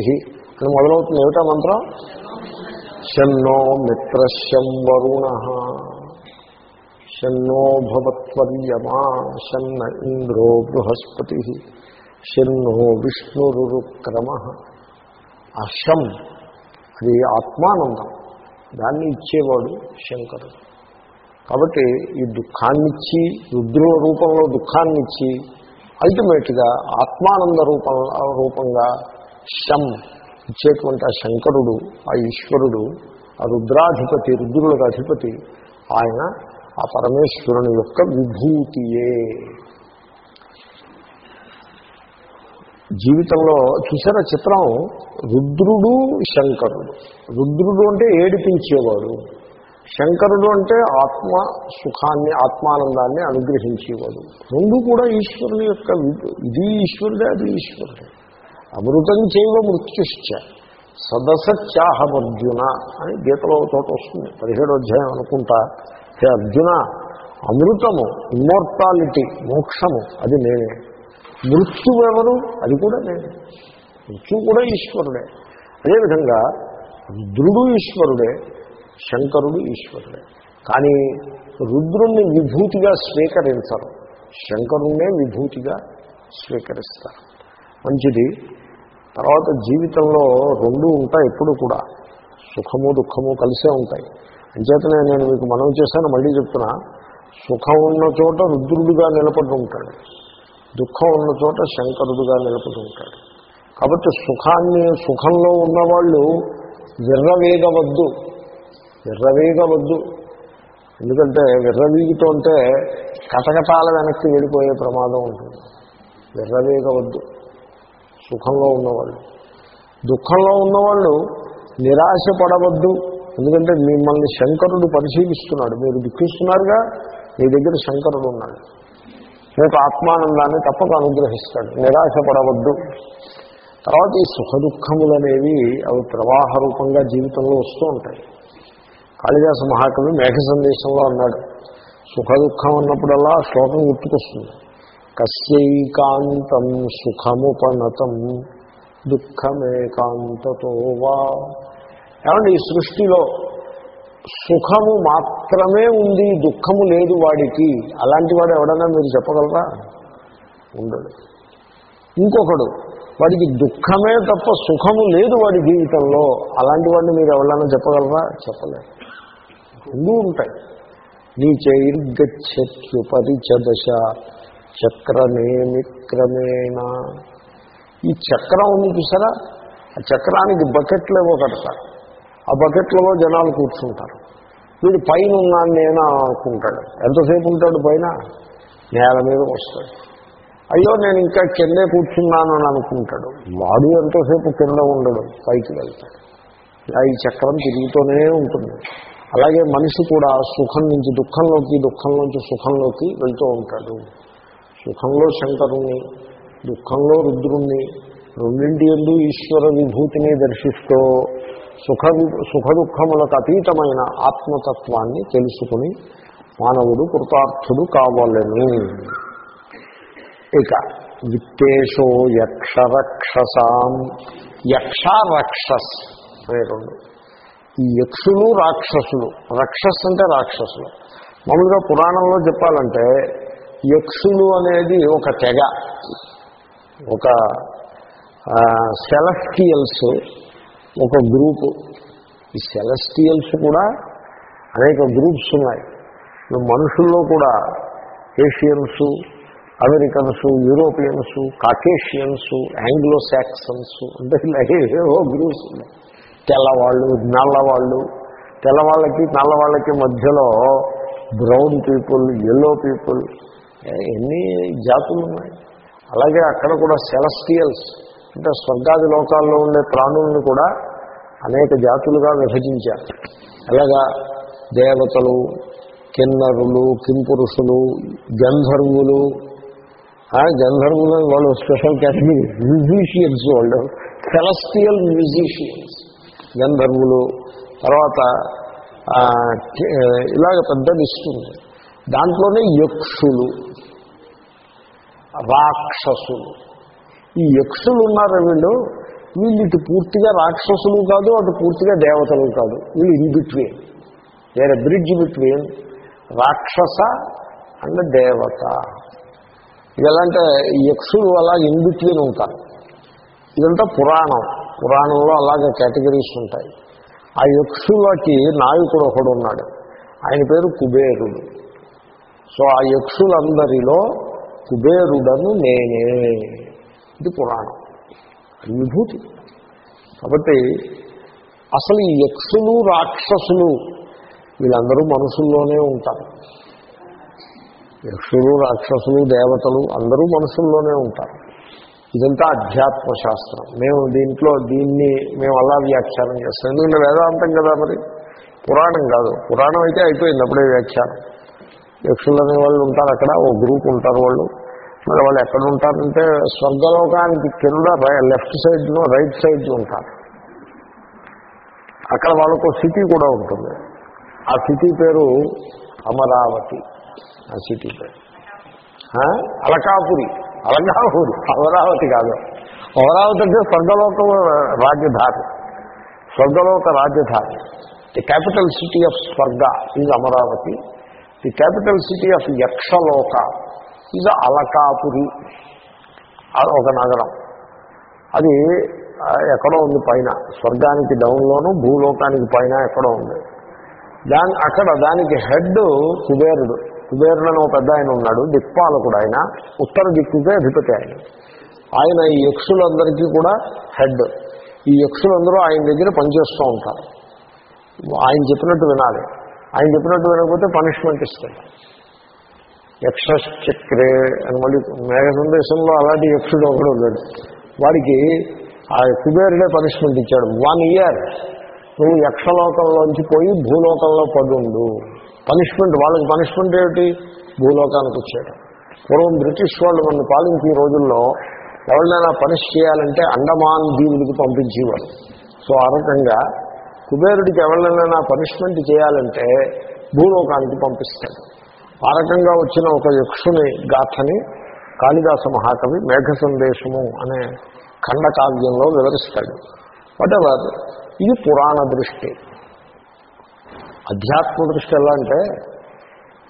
అని మొదలవుతుంది. ఏమిటా మంత్రం? షన్నో మిత్రశం వరుణ షన్నో భవత్వర్యమా షన్న ఇంద్రో బృహస్పతి. షన్నో విష్ణురుక్రమ. ఆ శం అది ఆత్మానందం. దాన్ని ఇచ్చేవాడు శంకరుడు. కాబట్టి ఈ దుఃఖాన్నిచ్చి రుద్రుల రూపంలో దుఃఖాన్నిచ్చి అల్టిమేట్గా ఆత్మానంద రూపం రూపంగా శం ఇచ్చేటువంటి ఆ శంకరుడు ఆ ఈశ్వరుడు ఆ రుద్రాధిపతి రుద్రులకు అధిపతి ఆయన ఆ పరమేశ్వరుని యొక్క విభూతియే. జీవితంలో చూసారా చిత్రం? రుద్రుడు శంకరుడు. రుద్రుడు అంటే ఏడిపించేవాడు శంకరుడు అంటే ఆత్మ సుఖాన్ని ఆత్మానందాన్ని అనుగ్రహించేవాడు. రెండు కూడా ఈశ్వరుని యొక్క ఇది ఈశ్వరుడే అది ఈశ్వరుడే. అమృతం చేయవ మృత్యుశ్చ సదసత్యాహమర్జున అని గీతలో చోట వస్తుంది. పదిహేడు అధ్యాయం అనుకుంటా హే అర్జున అమృతము ఇమ్మోర్టాలిటీ మోక్షము అది నేనే. మృత్యువు ఎవరు? అది కూడా నేనే. మృత్యువు కూడా ఈశ్వరుడే. అదేవిధంగా రుద్రుడు ఈశ్వరుడే శంకరుడు ఈశ్వరుడే. కానీ రుద్రుణ్ణి విభూతిగా స్వీకరించరు. శంకరుణ్ణే విభూతిగా స్వీకరిస్తారు. మంచిది. తర్వాత జీవితంలో రెండు ఉంటాయి ఎప్పుడు కూడా. సుఖము దుఃఖము కలిసే ఉంటాయి. అంచేతనే నేను మీకు మనం చేశాను మళ్ళీ చెప్తున్నా. సుఖం ఉన్న చోట రుద్రుడిగా నిలబడి ఉంటాడు. దుఃఖం ఉన్న చోట శంకరుడుగా నిలబడి ఉంటాడు. కాబట్టి సుఖాన్ని సుఖంలో ఉన్నవాళ్ళు విర్రవేగవద్దు. విర్రవేగవద్దు. ఎందుకంటే విర్రవీగుతుంటే కటకటాల వెనక్కి వెళ్ళిపోయే ప్రమాదం ఉంటుంది. విర్రవేగవద్దు. సుఖంలో ఉన్నవాళ్ళు. దుఃఖంలో ఉన్నవాళ్ళు నిరాశ పడవద్దు ఎందుకంటే మిమ్మల్ని శంకరుడు పరిశీలిస్తున్నాడు. మీరు దుఃఖిస్తున్నారుగా మీ దగ్గర శంకరుడు ఉన్నాడు. మీకు ఆత్మానందాన్ని తప్పక అనుగ్రహిస్తాడు. నిరాశ పడవద్దు తర్వాత ఈ సుఖ అనేవి అవి ప్రవాహ రూపంగా జీవితంలో వస్తూ ఉంటాయి. కాళిదాస మహాకవి మేఘ సందేశంలో అన్నాడు సుఖ దుఃఖం అన్నప్పుడల్లా శ్లోకం గుర్తుకొస్తుంది. కస్యైకాంతం సుఖముపనతం దుఃఖమేకాంతతో వా. ఏమంటే ఈ సృష్టిలో సుఖము మాత్రమే ఉంది దుఃఖము లేదు వాడికి. అలాంటి వాడు ఎవడన్నా మీరు చెప్పగలరా? ఉండడు. ఇంకొకడు వాడికి దుఃఖమే తప్ప సుఖము లేదు వాడి జీవితంలో. అలాంటి వాడిని మీరు ఎవరైనా చెప్పగలరా? చెప్పలేరు రెండూ ఉంటాయి. నీ చైర్గచ్చుపరిచదశ చక్రమేమి క్రమేణ ఈ చక్రం ఉంది చూసారా? ఆ చక్రానికి బకెట్లు ఏవో కడతారు. ఆ బకెట్లలో జనాలు కూర్చుంటారు. వీడు పైన ఉన్నాను నేను అనుకుంటాడు. ఎంతసేపు ఉంటాడు పైన? నేల మీద వస్తాడు. అయ్యో నేను ఇంకా కిందే కూర్చున్నాను అని అనుకుంటాడు. వాడు ఎంతోసేపు కింద ఉండడు పైకి వెళ్తాడు. ఇలా ఈ చక్రం తిరుగుతూనే ఉంటుంది. అలాగే మనిషి కూడా సుఖం నుంచి దుఃఖంలోకి దుఃఖంలోంచి సుఖంలోకి వెళ్తూ ఉంటాడు. సుఖంలో శంకరుణ్ణి దుఃఖంలో రుద్రుణ్ణి రెండింటి ఎందు ఈశ్వర విభూతిని దర్శిస్తూ సుఖ సుఖ దుఃఖములకు అతీతమైన ఆత్మతత్వాన్ని తెలుసుకుని మానవుడు కృతార్థుడు కావాలని. ఇక విత్తేషో యక్షరక్షసాం. యక్ష రక్షస్ అనే రెండు. ఈ యక్షులు రాక్షసులు. రక్షస్ అంటే రాక్షసులు. మామూలుగా పురాణంలో చెప్పాలంటే యక్షులు అనేది ఒక తెగ. ఒక సెలస్టియల్స్ ఒక గ్రూపు. ఈ సెలస్టియల్స్ కూడా అనేక గ్రూప్స్ ఉన్నాయి. మనుషుల్లో కూడా Asians Americans Europeans Caucasians Anglo Saxons అంటే ఇలాగేవో గ్రూప్స్ ఉన్నాయి. తెల్లవాళ్ళు నల్లవాళ్ళు తెల్లవాళ్ళకి నల్లవాళ్ళకి మధ్యలో బ్రౌన్ పీపుల్ ఎల్లో పీపుల్ ఎన్ని జాతులు ఉన్నాయి? అలాగే అక్కడ కూడా సెలస్టియల్స్ అంటే స్వర్గాది లోకాల్లో ఉండే ప్రాణుల్ని కూడా అనేక జాతులుగా విభజించారు. అలాగా దేవతలు కిన్నరులు కింపురుషులు గంధర్వులు గంధర్వులు వాళ్ళు స్పెషల్ కేటగిరీ మ్యూజిషియన్స్ వాళ్ళు సెలస్టియల్ మ్యూజిషియన్స్ గంధర్వులు తర్వాత ఇలాగ పెద్ద ఇస్తుంది దాంట్లోనే యక్షులు రాక్షసులు. ఈ యక్షులు ఉన్నారు వీళ్ళు? వీళ్ళు ఇటు పూర్తిగా రాక్షసులు కాదు అటు పూర్తిగా దేవతలు కాదు. వీళ్ళు ఇన్ బిట్వీన్ వేరే బ్రిడ్జ్ బిట్వీన్ రాక్షస అండ్ దేవత. ఇది ఎలా అంటే యక్షులు అలా ఇన్బిట్వీన్ ఉంటారు. ఇదంతా పురాణం. పురాణంలో అలాగే కేటగిరీస్ ఉంటాయి. ఆ యక్షులకి నాయకుడు ఒకడు ఉన్నాడు. ఆయన పేరు కుబేరుడు. సో ఆ యక్షులందరిలో కుబేరుడను నేనే. ఇది పురాణం. విభూతి కాబట్టి అసలు ఈ యక్షులు రాక్షసులు వీళ్ళందరూ మనుషుల్లోనే ఉంటారు. యక్షులు రాక్షసులు దేవతలు అందరూ మనుషుల్లోనే ఉంటారు. ఇదంతా అధ్యాత్మ శాస్త్రం. మేము దీంట్లో దీన్ని మేము అలా వ్యాఖ్యానం చేస్తాం. ఎందుకంటే వేదాంతం కదా మరి. పురాణం కాదు. పురాణం అయితే అయిపోయింది అప్పుడే వ్యాఖ్యానం. యక్షులు అనే వాళ్ళు ఉంటారు అక్కడ ఓ గ్రూప్ ఉంటారు వాళ్ళు. మరి వాళ్ళు ఎక్కడ ఉంటారంటే స్వర్గలోకానికి కింద లెఫ్ట్ సైడ్లో రైట్ సైడ్ ఉంటారు. అక్కడ వాళ్ళకు సిటీ కూడా ఉంటుంది. ఆ సిటీ పేరు అమరావతి. ఆ సిటీ. పేరు అలకాపురి. అలకాపురి. అమరావతి కాదు. అమరావతి అంటే స్వర్గలోక రాజధాని. స్వర్గలోక రాజధాని. The capital city of Swarga is Amaravati. The capital city of Yakshaloka is Alakapuri. ఒక నగరం. అది ఎక్కడో ఉంది పైన. స్వర్గానికి డౌన్లోను భూలోకానికి పైన ఎక్కడో ఉంది. దాని అక్కడ దానికి హెడ్ కుబేరుడు. కుబేరుడు ఒక పెద్ద ఆయన ఉన్నాడు దిక్పాలకుడు ఆయన ఉత్తర దిక్కుకే అధిపతి ఆయన. ఆయన ఈ యక్షులందరికీ కూడా హెడ్. ఈ యక్షులందరూ ఆయన దగ్గర పనిచేస్తూ ఉంటారు. ఆయన చెప్పినట్టు వినాలి. ఆయన చెప్పినట్టు వినకపోతే పనిష్మెంట్ ఇస్తాడు యక్షక్రే అని మళ్ళీ మేఘ సందేశంలో అలాంటి యక్షుడు ఒకడు ఉన్నాడు. వాడికి ఆ కుబేరుడే పనిష్మెంట్ ఇచ్చాడు. వన్ ఇయర్ నువ్వు యక్షలోకంలోంచి పోయి భూలోకంలో పడుండు. పనిష్మెంట్ వాళ్ళకి పనిష్మెంట్ ఏమిటి? భూలోకానికి వచ్చాడు. పూర్వం బ్రిటిష్ వాళ్ళు మన పాలించే రోజుల్లో ఎవరినైనా పనిష్ చేయాలంటే అండమాన్ దీవులకి పంపించేవారు. సో ఆ రకంగా కుబేరుడికి ఎవరినైనా పనిష్మెంట్ చేయాలంటే భూలోకానికి పంపిస్తాడు. ఆ రకంగా వచ్చిన ఒక యక్షుని గాథని కాళిదాస మహాకవి మేఘ సందేశము అనే ఖండకావ్యంలో వివరిస్తాడు. వాటెవర్ ఇది పురాణ దృష్టి. అధ్యాత్మ దృష్టి ఎలా అంటే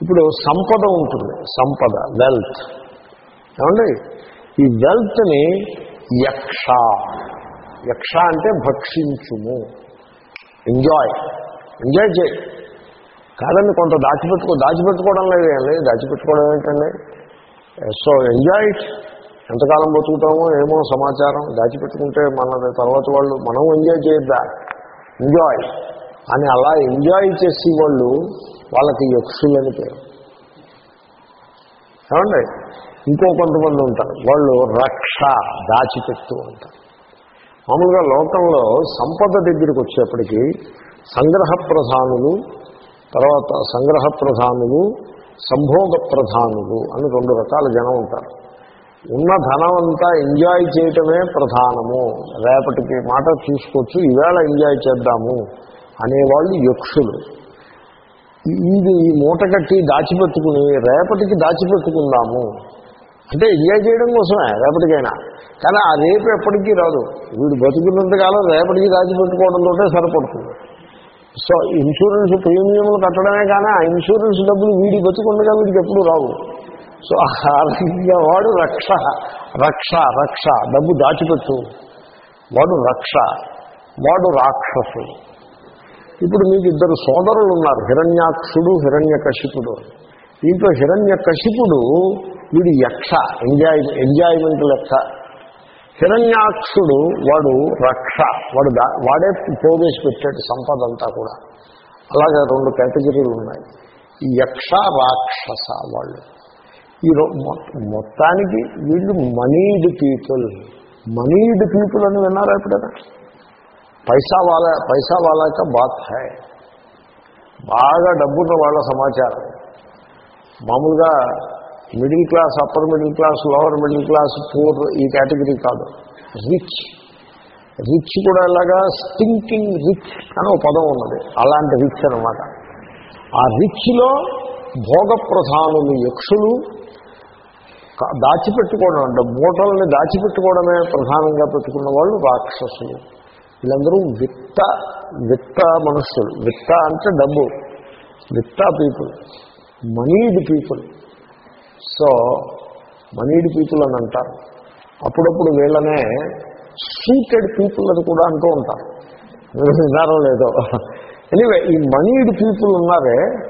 ఇప్పుడు సంపద ఉంటుంది సంపద వెల్త్ ఏమండి? ఈ వెల్త్ని యక్ష యక్ష అంటే భక్షించుము. ఎంజాయ్ ఎంజాయ్ చేయి. కాదండి కొంత దాచిపెట్టుకో దాచిపెట్టుకోవడం లేదు ఏం లేదు. దాచిపెట్టుకోవడం ఏంటండి? సో ఎంజాయ్ ఇట్ ఎంతకాలం బతుకుతామో ఏమో సమాచారం. దాచిపెట్టుకుంటే మన తర్వాత వాళ్ళు మనం ఎంజాయ్ చేయొద్దా? ఎంజాయ్ అని అలా ఎంజాయ్ చేసి వాళ్ళు వాళ్ళకి యక్షులని పేరు. ఏమండి? ఇంకో కొంతమంది ఉంటారు. వాళ్ళు రక్ష దాచిపెట్టు ఉంటారు మామూలుగా లోకంలో సంపద దగ్గరికి వచ్చేప్పటికీ సంగ్రహ ప్రధానులు తర్వాత సంగ్రహ ప్రధానులు సంభోగ ప్రధానులు అని రెండు రకాల జనం ఉంటారు. ఉన్న ధనం అంతా ఎంజాయ్ చేయటమే ప్రధానము. రేపటికి మాట చూసుకోవచ్చు ఈవేళ ఎంజాయ్ చేద్దాము. అనేవాళ్ళు యక్షులు. ఇది ఈ మూట కట్టి దాచిపెట్టుకుని రేపటికి దాచిపెట్టుకుందాము. అంటే ఎంజాయ్ చేయడం కోసమే రేపటికైనా. కానీ ఆ రేపు ఎప్పటికీ రాదు. వీడు బతుకున్నంతకాలం రేపటికి దాచిపెట్టుకోవడంతో సరిపడుతుంది. సో ఇన్సూరెన్స్ ప్రీమియంలు కట్టడమే కానీ ఆ ఇన్సూరెన్స్ డబ్బులు వీడి బతుకుండగా వీడికి ఎప్పుడు రావు. సో ఆ రకంగా వాడు రక్ష రక్ష రక్ష. డబ్బు దాచిపెట్టు. వాడు రక్ష. వాడు రాక్షసుడు. ఇప్పుడు మీకు ఇద్దరు సోదరులు ఉన్నారు హిరణ్యాక్షుడు హిరణ్యకశిపుడు. దీంట్లో హిరణ్యకశిపుడు వీడు యక్ష ఎంజాయ్ ఎంజాయ్మెంట్ లెక్క. హిరణ్యాక్షుడు వాడు రక్ష వాడు దా- వాడే పోగేసి పెట్టాడు సంపద అంతా కూడా. అలాగే రెండు కేటగిరీలు ఉన్నాయి. ఈ యక్ష రాక్షస వాళ్ళు. ఈ మొత్తానికి వీళ్ళు మనీడ్ పీపుల్. మనీడ్ పీపుల్ అని విన్నారా ఎప్పుడైనా? పైసా వాళ్ళ పైసా వాళ్ళక బాత్ హై. బాగా డబ్బున్న వాళ్ళ సమాచారం. మామూలుగా middle class upper middle class lower middle class poor ఈ కేటగిరీ కాదు. రిచ్ రిచ్ కూడా ఇలాగా స్టింకింగ్ రిచ్ అని ఒక పదం ఉన్నది. అలాంటి రిచ్ అనమాట ఆ రిచ్లో భోగ ప్రధానులు యక్షులు దాచిపెట్టుకోవడం అంటే మూటల్ని దాచిపెట్టుకోవడమే ప్రధానంగా పెట్టుకున్న వాళ్ళు రాక్షసులు. వీళ్ళందరూ విత్త విత్త మనుషులు. విత్త అంటే డబ్బు. విత్త people. Monied people. So monied people అని అంటారు. అప్పుడప్పుడు వీళ్ళనే సూటెడ్ పీపుల్ అని కూడా అంటూ ఉంటారు. మీరు విన్నారో లేదో. ఎనివే ఈ మనీడ్ పీపుల్ ఉన్నారే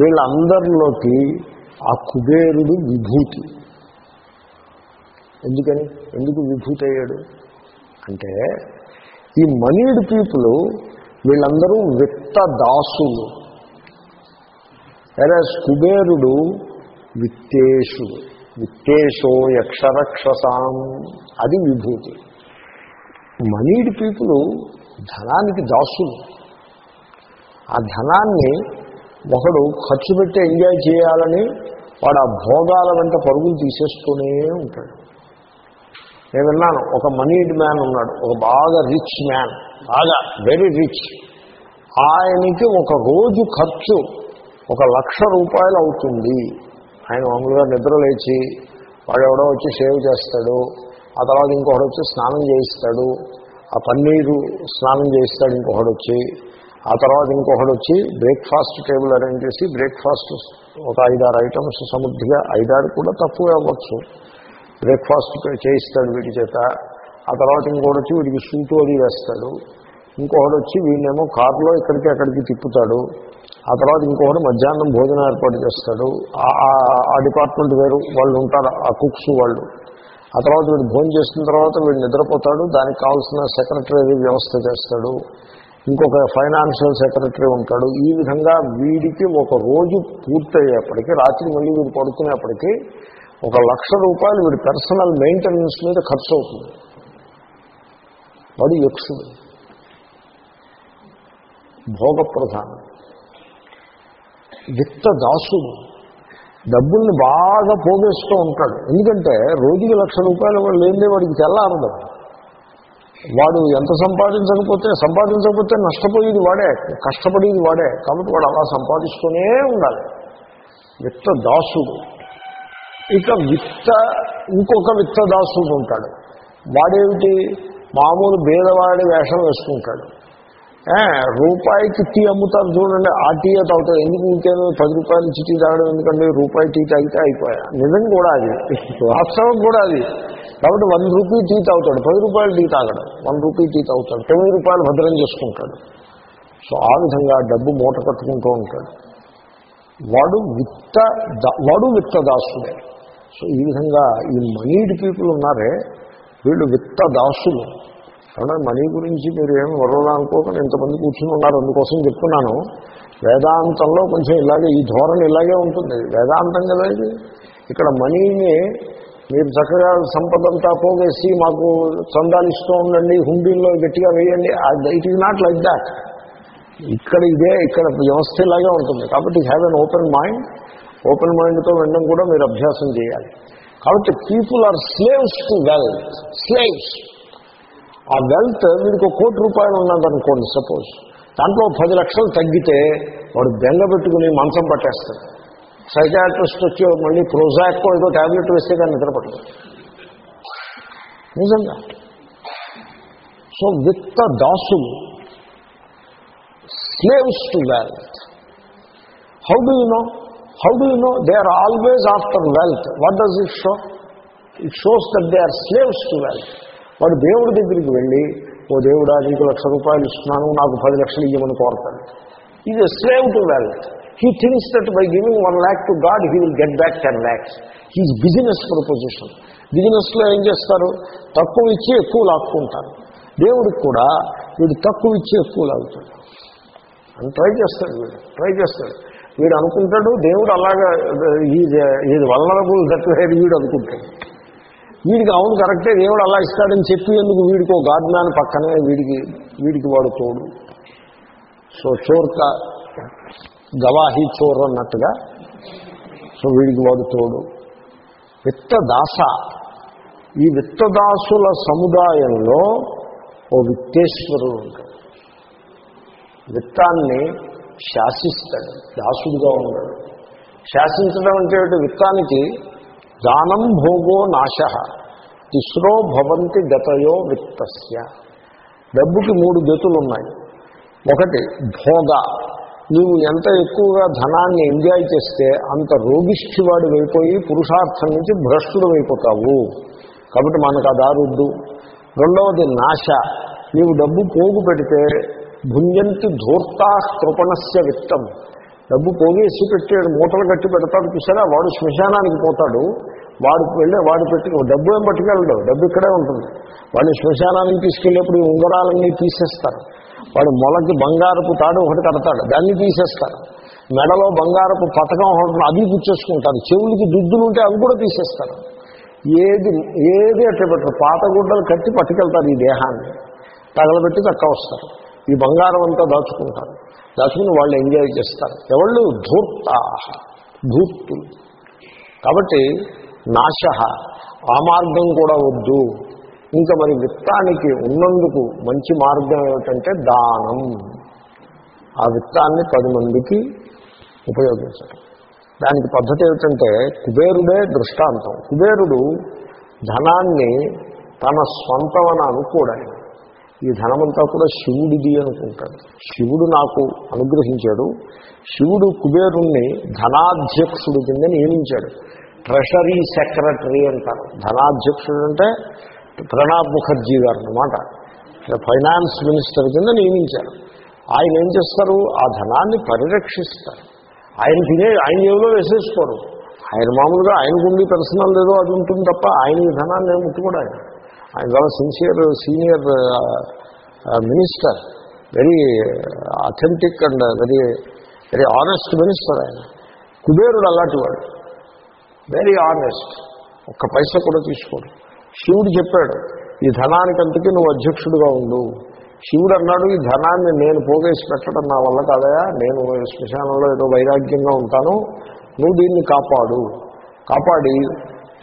వీళ్ళందరిలోకి ఆ కుబేరుడు విభూతి. ఎందుకని? ఎందుకు విభూతి అయ్యాడు అంటే ఈ మనీడ్ పీపుల్ వీళ్ళందరూ విత్త దాసులు. అరే కుబేరుడు విత్తేషుడు. విత్తేషో యక్షరక్షసాం. అది విభూతి. మనీడ్ పీపుల్ ధనానికి దాసులు. ఆ ధనాన్ని ఒకడు ఖర్చు పెట్టి ఎంజాయ్ చేయాలని వాడు ఆ భోగాల వెంట పరుగులు తీసేస్తూనే ఉంటాడు. నేను విన్నాను ఒక మనీడ్ మ్యాన్ ఉన్నాడు ఒక బాగా రిచ్ మ్యాన్ బాగా వెరీ రిచ్ ఆయనకి ఒక రోజు ఖర్చు ఒక లక్ష రూపాయలు అవుతుంది. ఆయన మామూలుగా నిద్ర లేచి వాడెవడో వచ్చి సేవ్ చేస్తాడు ఆ తర్వాత ఇంకొకడు వచ్చి స్నానం చేయిస్తాడు ఆ పన్నీరు స్నానం చేయిస్తాడు ఇంకొకడు వచ్చి ఆ తర్వాత ఇంకొకడు వచ్చి బ్రేక్ఫాస్ట్ టేబుల్ అరేంజ్ చేసి బ్రేక్ఫాస్ట్ ఒక ఐదారు ఐటమ్స్ సమృద్ధిగా ఐదారు కూడా తక్కువ అవ్వచ్చు. బ్రేక్ఫాస్ట్ చేయిస్తాడు వీడి చేత. ఆ తర్వాత ఇంకోటి వచ్చి వీడికి సూటు అది వేస్తాడు. ఇంకొకటి వచ్చి వీడినేమో కారులో ఇక్కడికి అక్కడికి తిప్పుతాడు. ఆ తర్వాత ఇంకొకటి మధ్యాహ్నం భోజనం ఏర్పాటు చేస్తాడు. ఆ- ఆ డిపార్ట్మెంట్ వేరు వాళ్ళు ఉంటారు ఆ కుక్స్ వాళ్ళు. ఆ తర్వాత వీడు భోజనం చేసిన తర్వాత వీడు నిద్రపోతాడు దానికి కావాల్సిన సెక్రటరీ వ్యవస్థ చేస్తాడు. ఇంకొక ఫైనాన్షియల్ సెక్రటరీ ఉంటాడు. ఈ విధంగా వీడికి ఒక రోజు పూర్తయ్యేప్పటికీ రాత్రి మళ్ళీ వీడు పడుకునేప్పటికీ ఒక లక్ష రూపాయలు వీడి పర్సనల్ మెయింటెనెన్స్ మీద ఖర్చు అవుతుంది. వాడు యక్షుడు. భోగప్రధానం. విత్త దాసుడు. డబ్బుల్ని బాగా పోగేస్తూ ఉంటాడు. ఎందుకంటే రోజుకి లక్ష రూపాయలు వాడు లేనిదే వాడికి తెల్లారదు వాడు ఎంత సంపాదించకపోతే సంపాదించకపోతే నష్టపోయేది వాడే కష్టపడేది వాడే. కాబట్టి వాడు అలా సంపాదిస్తూనే ఉండాలి. విత్త దాసుడు. ఇక విత్త ఇంకొక విత్త దాసుడు ఉంటాడు. వాడేమిటి? మామూలు భేదవాడి వేషం వేసుకుంటాడు. రూపాయికి టీ అమ్ముతారు చూడండి ఆ టీ తాగుతారు ఎందుకు ఇంకేమో పది రూపాయలు నుంచి టీ తాగడం? ఎందుకంటే రూపాయి టీ తాగితే అయిపోయా. నిజం కూడా అది. వాస్తవం కూడా అది. కాబట్టి వన్ రూపీ టీ తాగుతాడు పది రూపాయలు టీ తాగడం. వన్ రూపీ టీ తాగుతాడు తొమ్మిది రూపాయలు భద్రం చేసుకుంటాడు. సో ఆ విధంగా డబ్బు మూట కట్టుకుంటూ ఉంటాడు. వాడు విత్త దా- వాడు విత్తదాసుడే సో ఈ విధంగా ఈ మనీడ్ పీపుల్ ఉన్నారే వీళ్ళు విత్త దాసులు. కాబట్టి మనీ గురించి మీరు ఏమి వరవలా అనుకోకుండా ఇంతమంది కూర్చుని ఉన్నారు. అందుకోసం చెప్తున్నాను. వేదాంతంలో కొంచెం ఇలాగే ఈ ధోరణి ఇలాగే ఉంటుంది. వేదాంతం కదా ఇది? ఇక్కడ మనీని మీరు చక్కగా సంపదంతా పోగేసి మాకు చందాలు ఇస్తూ ఉండండి హుండీల్లో గట్టిగా వేయండి. It is not like that. ఇక్కడ ఇదే ఇక్కడ వ్యవస్థ ఇలాగే ఉంటుంది. కాబట్టి have an open mind open మైండ్తో వినడం కూడా మీరు అభ్యాసం చేయాలి. కాబట్టి people are slaves to wealth. Slaves. ఆ వెల్త్ వీడికి ఒక కోటి రూపాయలు ఉన్నదనుకోండి సపోజ్. దాంట్లో పది లక్షలు తగ్గితే వాడు బెంగ పెట్టుకుని మంచం పట్టేస్తాడు. సైకాట్రిస్ట్ వచ్చి మళ్ళీ ప్రోజాక్ ఏదో ట్యాబ్లెట్ వేస్తే కానీ నిద్రపడదు నిజంగా. సో విత్త దాసులు slaves to wealth. How do you know? How do you know they are always after wealth what does it show it shows that they are slaves to wealth వాడు దేవుడి దగ్గరికి వెళ్ళి ఓ దేవుడా నీకు లక్ష రూపాయలు ఇస్తున్నాను నాకు పది లక్షలు ఇవ్వమని కోరతాడు. ఇది slave to wealth he thinks that by giving one lakh to God he will get back ten lakhs his business proposition బిజినెస్లో ఏం చేస్తారు? తక్కువ ఇచ్చి ఎక్కువ లాక్కుంటారు. దేవుడికి కూడా వీడు తక్కువ ఇచ్చి ఎక్కువ లాగుతాడు. అని ట్రై చేస్తాడు వీడు. ట్రై చేస్తాడు. వీడు అనుకుంటాడు దేవుడు అలాగా ఇది ఇది వల్లరబుల్ దట్ వీడు అనుకుంటాడు. వీడికి అవును కరెక్టే దేవుడు అలా ఇస్తాడని చెప్పి ఎందుకు వీడికి ఓ గాడ్ మ్యాన్ పక్కనే వీడికి వీడికి వాడు తోడు? సో చోర్క గవాహి చోర్ అన్నట్టుగా సో వీడికి వాడు తోడు. విత్తదాస ఈ విత్తదాసుల సముదాయంలో ఓ విత్తేశ్వరుడు ఉంటాడు. విత్తాన్ని శాసిస్తాడు దాసుడుగా ఉన్నాడు. శాసించడం అంటే విత్తానికి దానం భోగో నాశ తిస్రో భవంతి గతయో విత్తస్య. డబ్బుకి మూడు గతులు ఉన్నాయి ఒకటి భోగ. నీవు ఎంత ఎక్కువగా ధనాన్ని ఎంజాయ్ చేస్తే అంత రోగిష్ఠివాడు అయిపోయి పురుషార్థం నుంచి భ్రష్టుడు అయిపోతావు కాబట్టి మనకు ఆ దారుద్దు రెండవది నాశ. నీవు డబ్బు పోగు పెడితే భుంజంతి ధూర్తా కృపణస్య విత్తం. డబ్బు పోగేసి పెట్టాడు మూటలు కట్టి పెడతాడు చూసారా? వాడు శ్మశానానికి పోతాడు. వాడు వెళ్ళే వాడు పెట్టి డబ్బు ఏం పట్టుకెళ్ళడు. డబ్బు ఇక్కడే ఉంటుంది. వాడిని శ్మశానానికి తీసుకెళ్ళేప్పుడు ఉంగరాలన్నీ తీసేస్తారు. వాడు మొలకి బంగారపు తాడు ఒకటి కడతాడు. దాన్ని తీసేస్తారు. మెడలో బంగారపు పథకం ఒకటి అది పుచ్చేసుకుంటారు చెవులకి దుద్దులు ఉంటే అవి కూడా తీసేస్తారు. ఏది ఏది అట్లా పెట్టరు. పాత గుడ్డలు కట్టి పట్టుకెళ్తారు ఈ దేహాన్ని. తగలబెట్టి చక్క వస్తారు. ఈ బంగారం అంతా దాచుకుంటారు. దాచుకుని వాళ్ళు ఎంజాయ్ చేస్తారు. ఎవళ్ళు? ధూర్త. ధూర్తులు. కాబట్టి నాశ. ఆ మార్గం కూడా వద్దు. ఇంకా మరి విత్తానికి ఉన్నందుకు మంచి మార్గం ఏమిటంటే దానం. ఆ విత్తాన్ని పది మందికి ఉపయోగించడం దానికి పద్ధతి ఏమిటంటే కుబేరుడే దృష్టాంతం. కుబేరుడు ధనాన్ని తన స్వంతమని అని అనుకోడాయన. ఈ ధనమంతా కూడా శివుడిది అనుకుంటాడు. శివుడు నాకు అనుగ్రహించాడు. శివుడు కుబేరుణ్ణి ధనాధ్యక్షుడు కింద నియమించాడు. ట్రెషరీ సెక్రటరీ అంటారు. ధనాధ్యక్షుడు అంటే ప్రణబ్ ముఖర్జీ గారు అనమాట ఫైనాన్స్ మినిస్టర్ కింద నియమించారు. ఆయన ఏం చేస్తారు? ఆ ధనాన్ని పరిరక్షిస్తారు. ఆయన తినే ఆయన ఏదో వేసేసుకోరు. ఆయన మామూలుగా ఆయనకుండి పర్సనల్ లేదో అది ఉంటుంది తప్ప ఆయన ఈ ధనాన్ని ముట్టుకోడు ఆయన. ఆయన చాలా sincere senior minister very authentic and very very honest minister ఆయన కుబేరుడు అలాంటి వాడు. వెరీ ఆనెస్ట్ ఒక్క పైసా కూడా తీసుకోడు. శివుడు చెప్పాడు ఈ ధనానికంతకీ నువ్వు అధ్యక్షుడుగా ఉండు. శివుడు అన్నాడు ఈ ధనాన్ని నేను పోగేసి పెట్టడం నా వల్ల కాదయా? నేను శ్మశానంలో ఏదో వైరాగ్యంగా ఉంటాను. నువ్వు దీన్ని కాపాడు. కాపాడి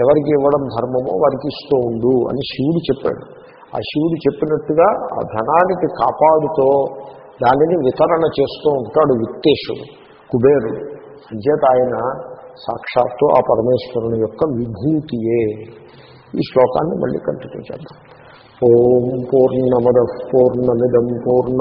ఎవరికి ఇవ్వడం ధర్మమో వారికి ఇస్తూ ఉండు అని శివుడు చెప్పాడు. ఆ శివుడు చెప్పినట్టుగా ఆ ధనానికి కాపాడుతో దానిని వితరణ చేస్తూ ఉంటాడు విత్తేశుడు కుబేరుడు. అంచేత ఆయన సాక్షాత్తు ఆ పరమేశ్వరుని యొక్క విభూతియే. ఈ శ్లోకాన్ని మళ్ళీ కంటిన్యూ చేద్దాం. ఓం పూర్ణమద పూర్ణమిదం పూర్ణ